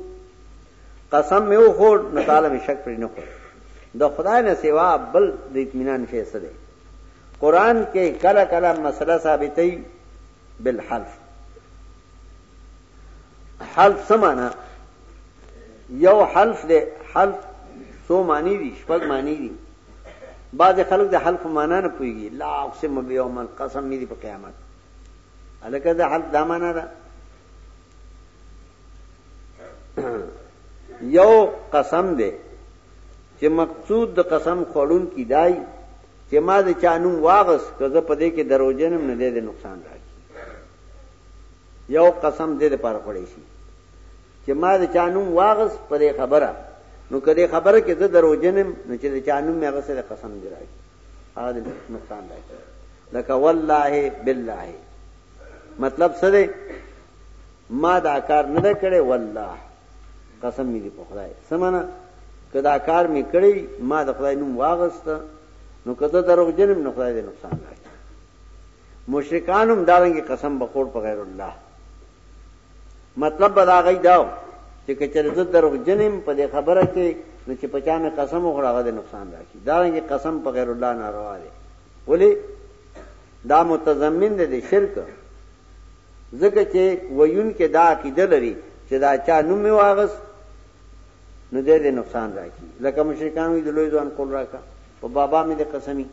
قسم مې وخوړ نو تعالی مې شک پرې نه کړ د خدای نه سوا بل د اطمینان شي څه دی قران کې کله کله مسله ثابتې بالحلف حلف سمانا یو حلف دی حلف سو معنی دي شپږ معنی دي بعض خلک د حلف معنا نه پويږي لا اقسم بيوم القسم دې په قیامت الکه دا حلف دا معنا ده یو قسم دی چې مقصود د قسم خورون کی دای چې ما د چانوم واغس که زه په دې کې دروژنم نه دی د نقصان راځي یو قسم دې لپاره خورې شي چې ما د چانوم واغس په دې خبره نو کله خبره کې زه دروژنم نو چې د چانوم مې هغه سره قسم دی راځي هغه نقصان راځي لکه والله بالله مطلب څه دی ما دا کار نه کړی والله قسم می دی په خدای سمنه که دا کار می کړی ما د خدای نوم واغست نو کته دروغ جنم نو خدای دې نقصان راکړي مشرکان هم دارنګي قسم بخور په غیر الله مطلب به دا غي داو چې کچره د دروغ جنم په دې خبره کې نو چې پچانه قسم وخوړه هغه نقصان راکړي دارنګي قسم په غیر الله ناروا دی ولی دا متضمن دی د شرک ځکه چې ویونکی دا عقیده لري چې دا چا نوم یې واغست نو دې دې نقصان راکړي لکه مشرکان وي د لوی ځوان قول راکا او بابا مې دې قسمی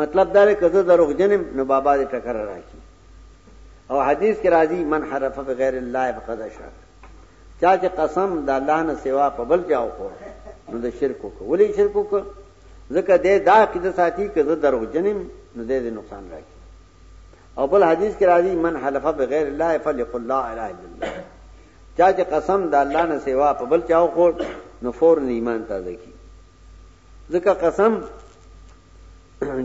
مطلب دا دی کزه دروغ جنم نو بابا دې ټکر راکړي او حدیث کې راځي من حرف بغیر الله فقد اشرک چا چې قسم د الله نه سوا په بل چا وکړ نو د شرک وکړ ولې شرک وکړ ځکه دې دا عقیده ساتي چې زه دروغجن یم نو دې دې نقصان راکړي او بل حدیث کې راځي من حلف بغیر الله فليقل لا اله الا الله چا چې قسم د الله نه سیوا په بل چاو خور نو فور ایمان تازه کی ځکه قسم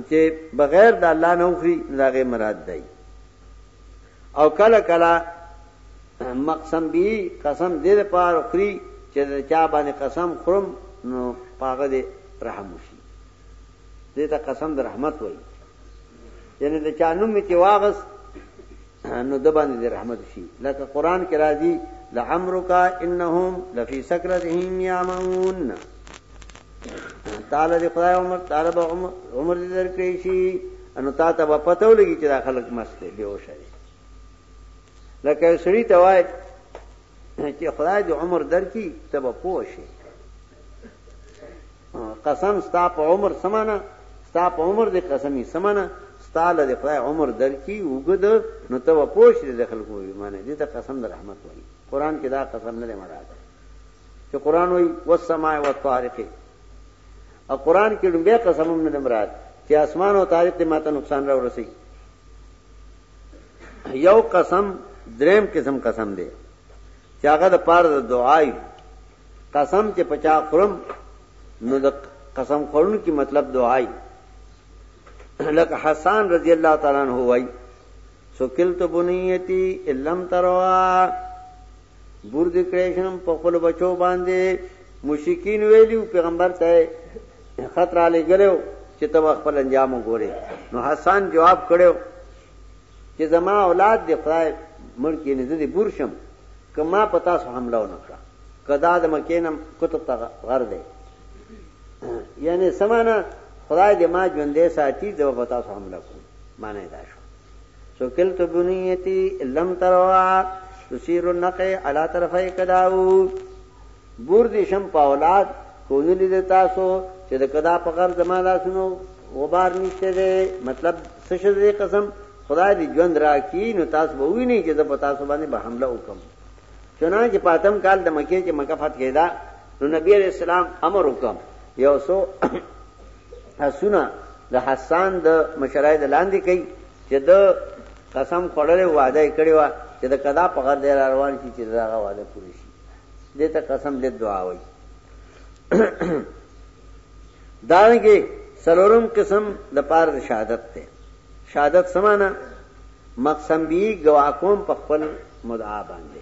چې بغیر د الله نه وخري داغه مراد دی او کله کله مقسم به قسم دې لپاره خوري چې د چا باندې قسم خورم نو پاغه دې رحم وشي دې ته قسم د رحمت وایي یعنی د چا نوم چې واغس نو د باندې دې رحمت شي لکه قران کې راځي لعمرک انهم لفی سکرتهم یامون تعالی دې خدای عمر تعالی به عمر عمر دې درکړي شي انو تا ته پته ولګي چې دا خلک مست دي به وشه لکه سړی ته وای چې خدای دې عمر درکړي ته به پوه شي قسم ستا په عمر سمانه ستا په عمر دې قسمي سمانه ستا له خدای عمر درکړي وګد نو ته به پوه شي د خلکو ایمان دې ته قسم د رحمت وایي قران کې دا قسم نه مراد چې قران وایي والسماء والطارق او قران کې لومبه قسم هم نه مراد چې اسمان او طارق دې ماته نقصان را ورسي یو قسم دریم قسم قسم دی چې هغه د پاره د دعای قسم چې پچا خرم نو د قسم خورن کی مطلب دعای لکه حسان رضی الله تعالی عنہ وای سکلت بنیتی الم تروا بورد کړی شم په خپل بچو باندې مشکین ویلو پیغمبر ته خطر علی ګلو چې تب خپل انجام وګوري نو حسن جواب کړو چې زما اولاد دی خدای ملک یې نزدې بور شم کما پتا سو حمله ونکړه کدا د مکینم کتب ته غر دی یعنی سمانا خدای دې ما ژوندې ساتي د پتا سو حمله کوم معنی دا شو سکلت بنيتي لم تروا تسير النقع على طرفي کداو بور دي شم په اولاد کو نه لید تاسو چې د کدا په غر زما لاسونو غبار نشته دی مطلب څه شې دې قسم خدای دې ژوند راکړي نو تاسو به وینئ چې زه په تاسو باندې به حمله وکم چنانچه په اتم کال د مکې چې مکه فتح کېده نو نبی عليه السلام امر وکم یو سو اسونه د حسان د مشرای د لاندې کوي چې د قسم خوړلې وعده یې کړې وه چې د قضا په غر دی را روان شي چې دغه وعده پوره شي دې ته قسم لید دعا وایي دارنګه سلورم قسم د پار د شهادت ته شهادت سمانا مقسم بی گوا کوم په خپل مدعا باندې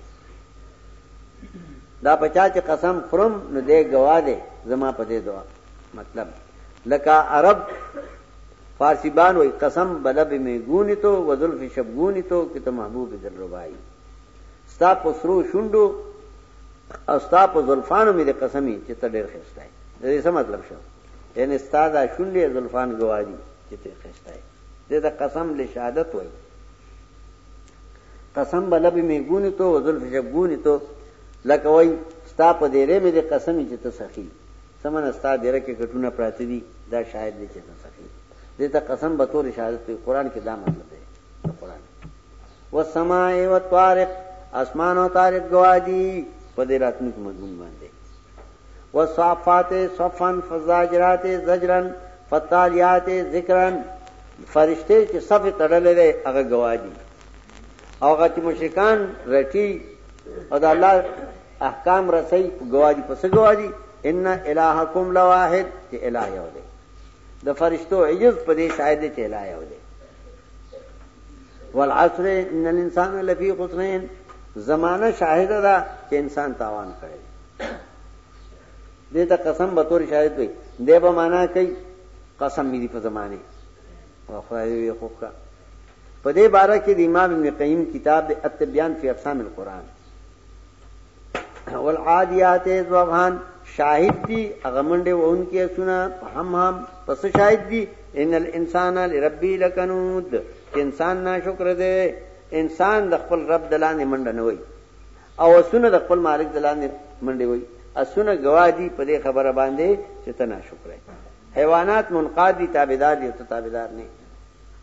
دا پچا چې قسم خرم نو دې گوا دې زما په دې دعا مطلب لکه عرب فارسی بان وای قسم بلب می گونی تو و ذلف شب گونی تو که تو محبوب دل ربائی ستا په سرو شوندو او ستا په زلفانو مې د قسمی چې ته ډېر خسته یې دې څه مطلب شو یعنی ستا دا شونډې زلفان گواهی چې ته خسته یې دې دا قسم له شهادت وای قسم بلب می گونی تو و ذلف شب گونی تو لکه وای ستا په دې رې مې د قسمی چې ته سخی څه منه ستا ديره کې کټونه پراته دي دا شاهد دی چې ته سخي دې ته قسم به تور شهادت کوي قران کې دا مطلب دی د قران والسماء والطارق اسمان او طارق گواهی په دې راتلونکي مضمون باندې وصافات صفن فزاجرات زجرن فتالیات ذکرن فرشته چې صف تړلې ده هغه گواهی او هغه چې مشرکان رټي او د الله احکام رسي ګوادي په څه ګوادي ان الهکم لواحد چې الہ یو دی د فرشتو عجز په دې شاهد چې الہ یو دی والعصر ان الانسان لفی خسرین زمانہ شاهد ده چې انسان تاوان کړی دې ته قسم به تور شاهد وي دې به معنا کوي قسم مې دې په زمانه او خدای یې خوب کا په دې باره کې د امام ابن قیم کتاب د اتبیان فی افسان القرآن والعادیات ضبحان شاهد دی هغه منډه وونکي سونه هم هم پس شاهد دی ان الانسان لربی لکنود انسان ناشکر دی انسان د خپل رب دلانه منډه نه وای او سونه د خپل مالک دلانه منډه وای اسونه گوادی په دې خبره باندې چې ته ناشکر حیوانات منقاد دي تابعدار دي ته تابعدار نه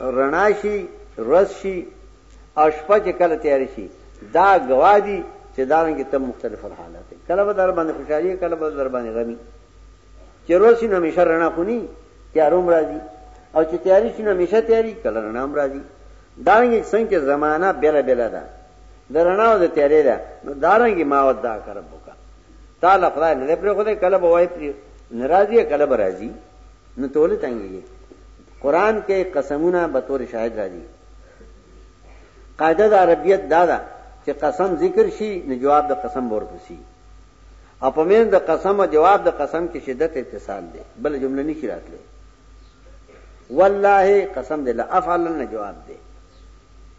رڼا شي، ورځ شي او شپه چې کله تیارې شي دا ګواه دي چې دا رنګ ته مختلف حالات دي کله به در باندې خوشحالي کله به در باندې غمي چې ورځ شي نو همیشه رڼا خوني تیاروم راځي او چې تیارې شي نو همیشه تیاري کله رڼا هم راځي دا رنګ څنګه چې زمانہ بلا بلا ده د رڼا او د تیارې ده نو دا رنګ ما ودا کرب وکړه تعالی خدای نه پرې خدای کله به وای پرې ناراضي کله به راضي نو ته ولې تنګېږې؟ قرآن کې قسمونه به طور شاهد راځي قاعده د عربیت دا ده چې قسم ذکر شي نو جواب د قسم به ورپسي او په مین د قسم او جواب د قسم کې شدت اتصال دی بل جمله نشي راتلی والله قسم دې لا افعلن جواب دی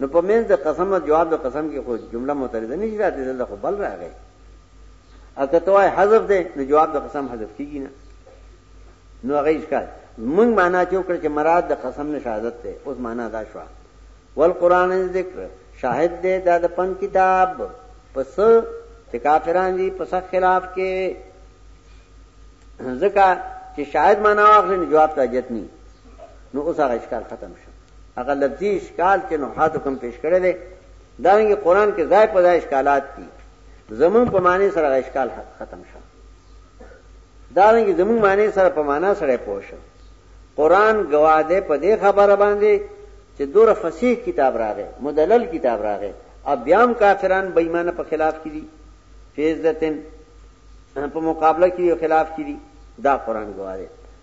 نو په منځ د قسم او جواب د قسم کې خو جمله معترضه نشي راځي دلته خو بل راغی اګه توای حذف ده نو جواب د قسم حذف کیږي نه نو هغه اشکال موږ معنا چې وکړ چې مراد د قسم نه شهادت ده اوس معنا دا شو والقران ذکر شاهد ده دا د پن کتاب پس چې کافران دي پس خلاف کې ځکه چې شاهد معنا واخلي جواب ته جتنی نو اوس هغه اشکال ختم شو هغه لفظي اشکال چې نحاتو کوم پیش کړی دی دا رنګ قران کې ځای په ځای اشکالات دي زمون په معنی سره اشکال ختم شو دا رنګ زمون معنی سره په معنا سره پوه شو قران گواده په دې خبره باندې چې دور فصیح کتاب راغې مدلل کتاب راغې او بیام کافران بېمانه په خلاف کړي فیزتن په مقابله کې خلاف کړي دا قران گواده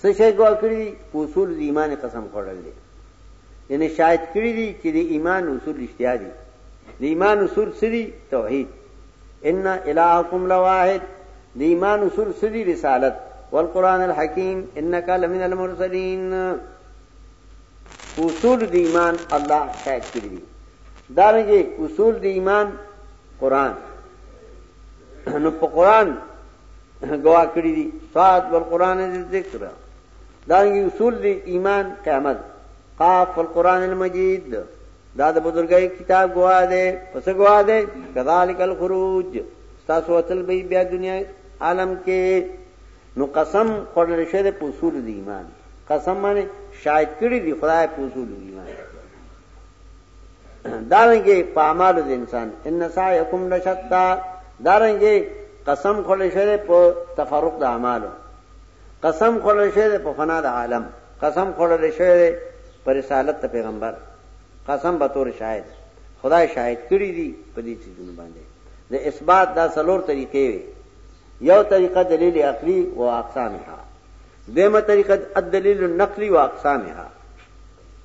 څه شی ګواه کړي دي؟ په اصولو د ایمان یې قسم خوړل دی. یعنې شاهد کړي دي چې د ایمان اصول رښتیا دي. د ایمان اصول څه دي؟ توحید. ان الهکم لواحد. د ایمان اصول څه دي؟ رسالت. والقرآن الحکیم انک لمن المرسلین. اصول د ایمان الله شاهد کړي دي. دارنګه اصول د ایمان قرآن نو په قرآن گواہ کړی دي صاد والقران الذکر دا یې اصول دي ایمان قیامت قاف والقران المجید دا د بزرګي کتاب گواہ دی پس گواہ دی کذالک الخروج تاسو وتل به بیا دنیا عالم کې نو قسم خورل شه د اصول دی ایمان قسم باندې شاهد کړی دی خدای په اصول ایمان دارنګي په اعمالو د انسان ان سعيكم لشتى دارنګي قسم خل شوی په تفرق د اعمالو قسم خل شوی په فنا د عالم قسم خل شوی پر رسالت پیغمبر قسم به تور شاهد خدای شاهد کړی دی په دې چیزونو باندې د اثبات دا سلور طریقې وي یو طریقه دلیل عقلی و اقسامها دیمه طریقه الدلیل النقلی و اقسامها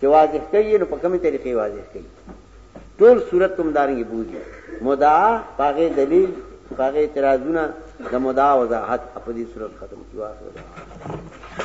چې واضح کوي نو په کومه طریقې واضح کوي ټول صورت کوم دارنګي بوزي مدعا پاغه دلیل پاغه اعتراضونه د مدعا وضاحت په دې صورت ختم کیږي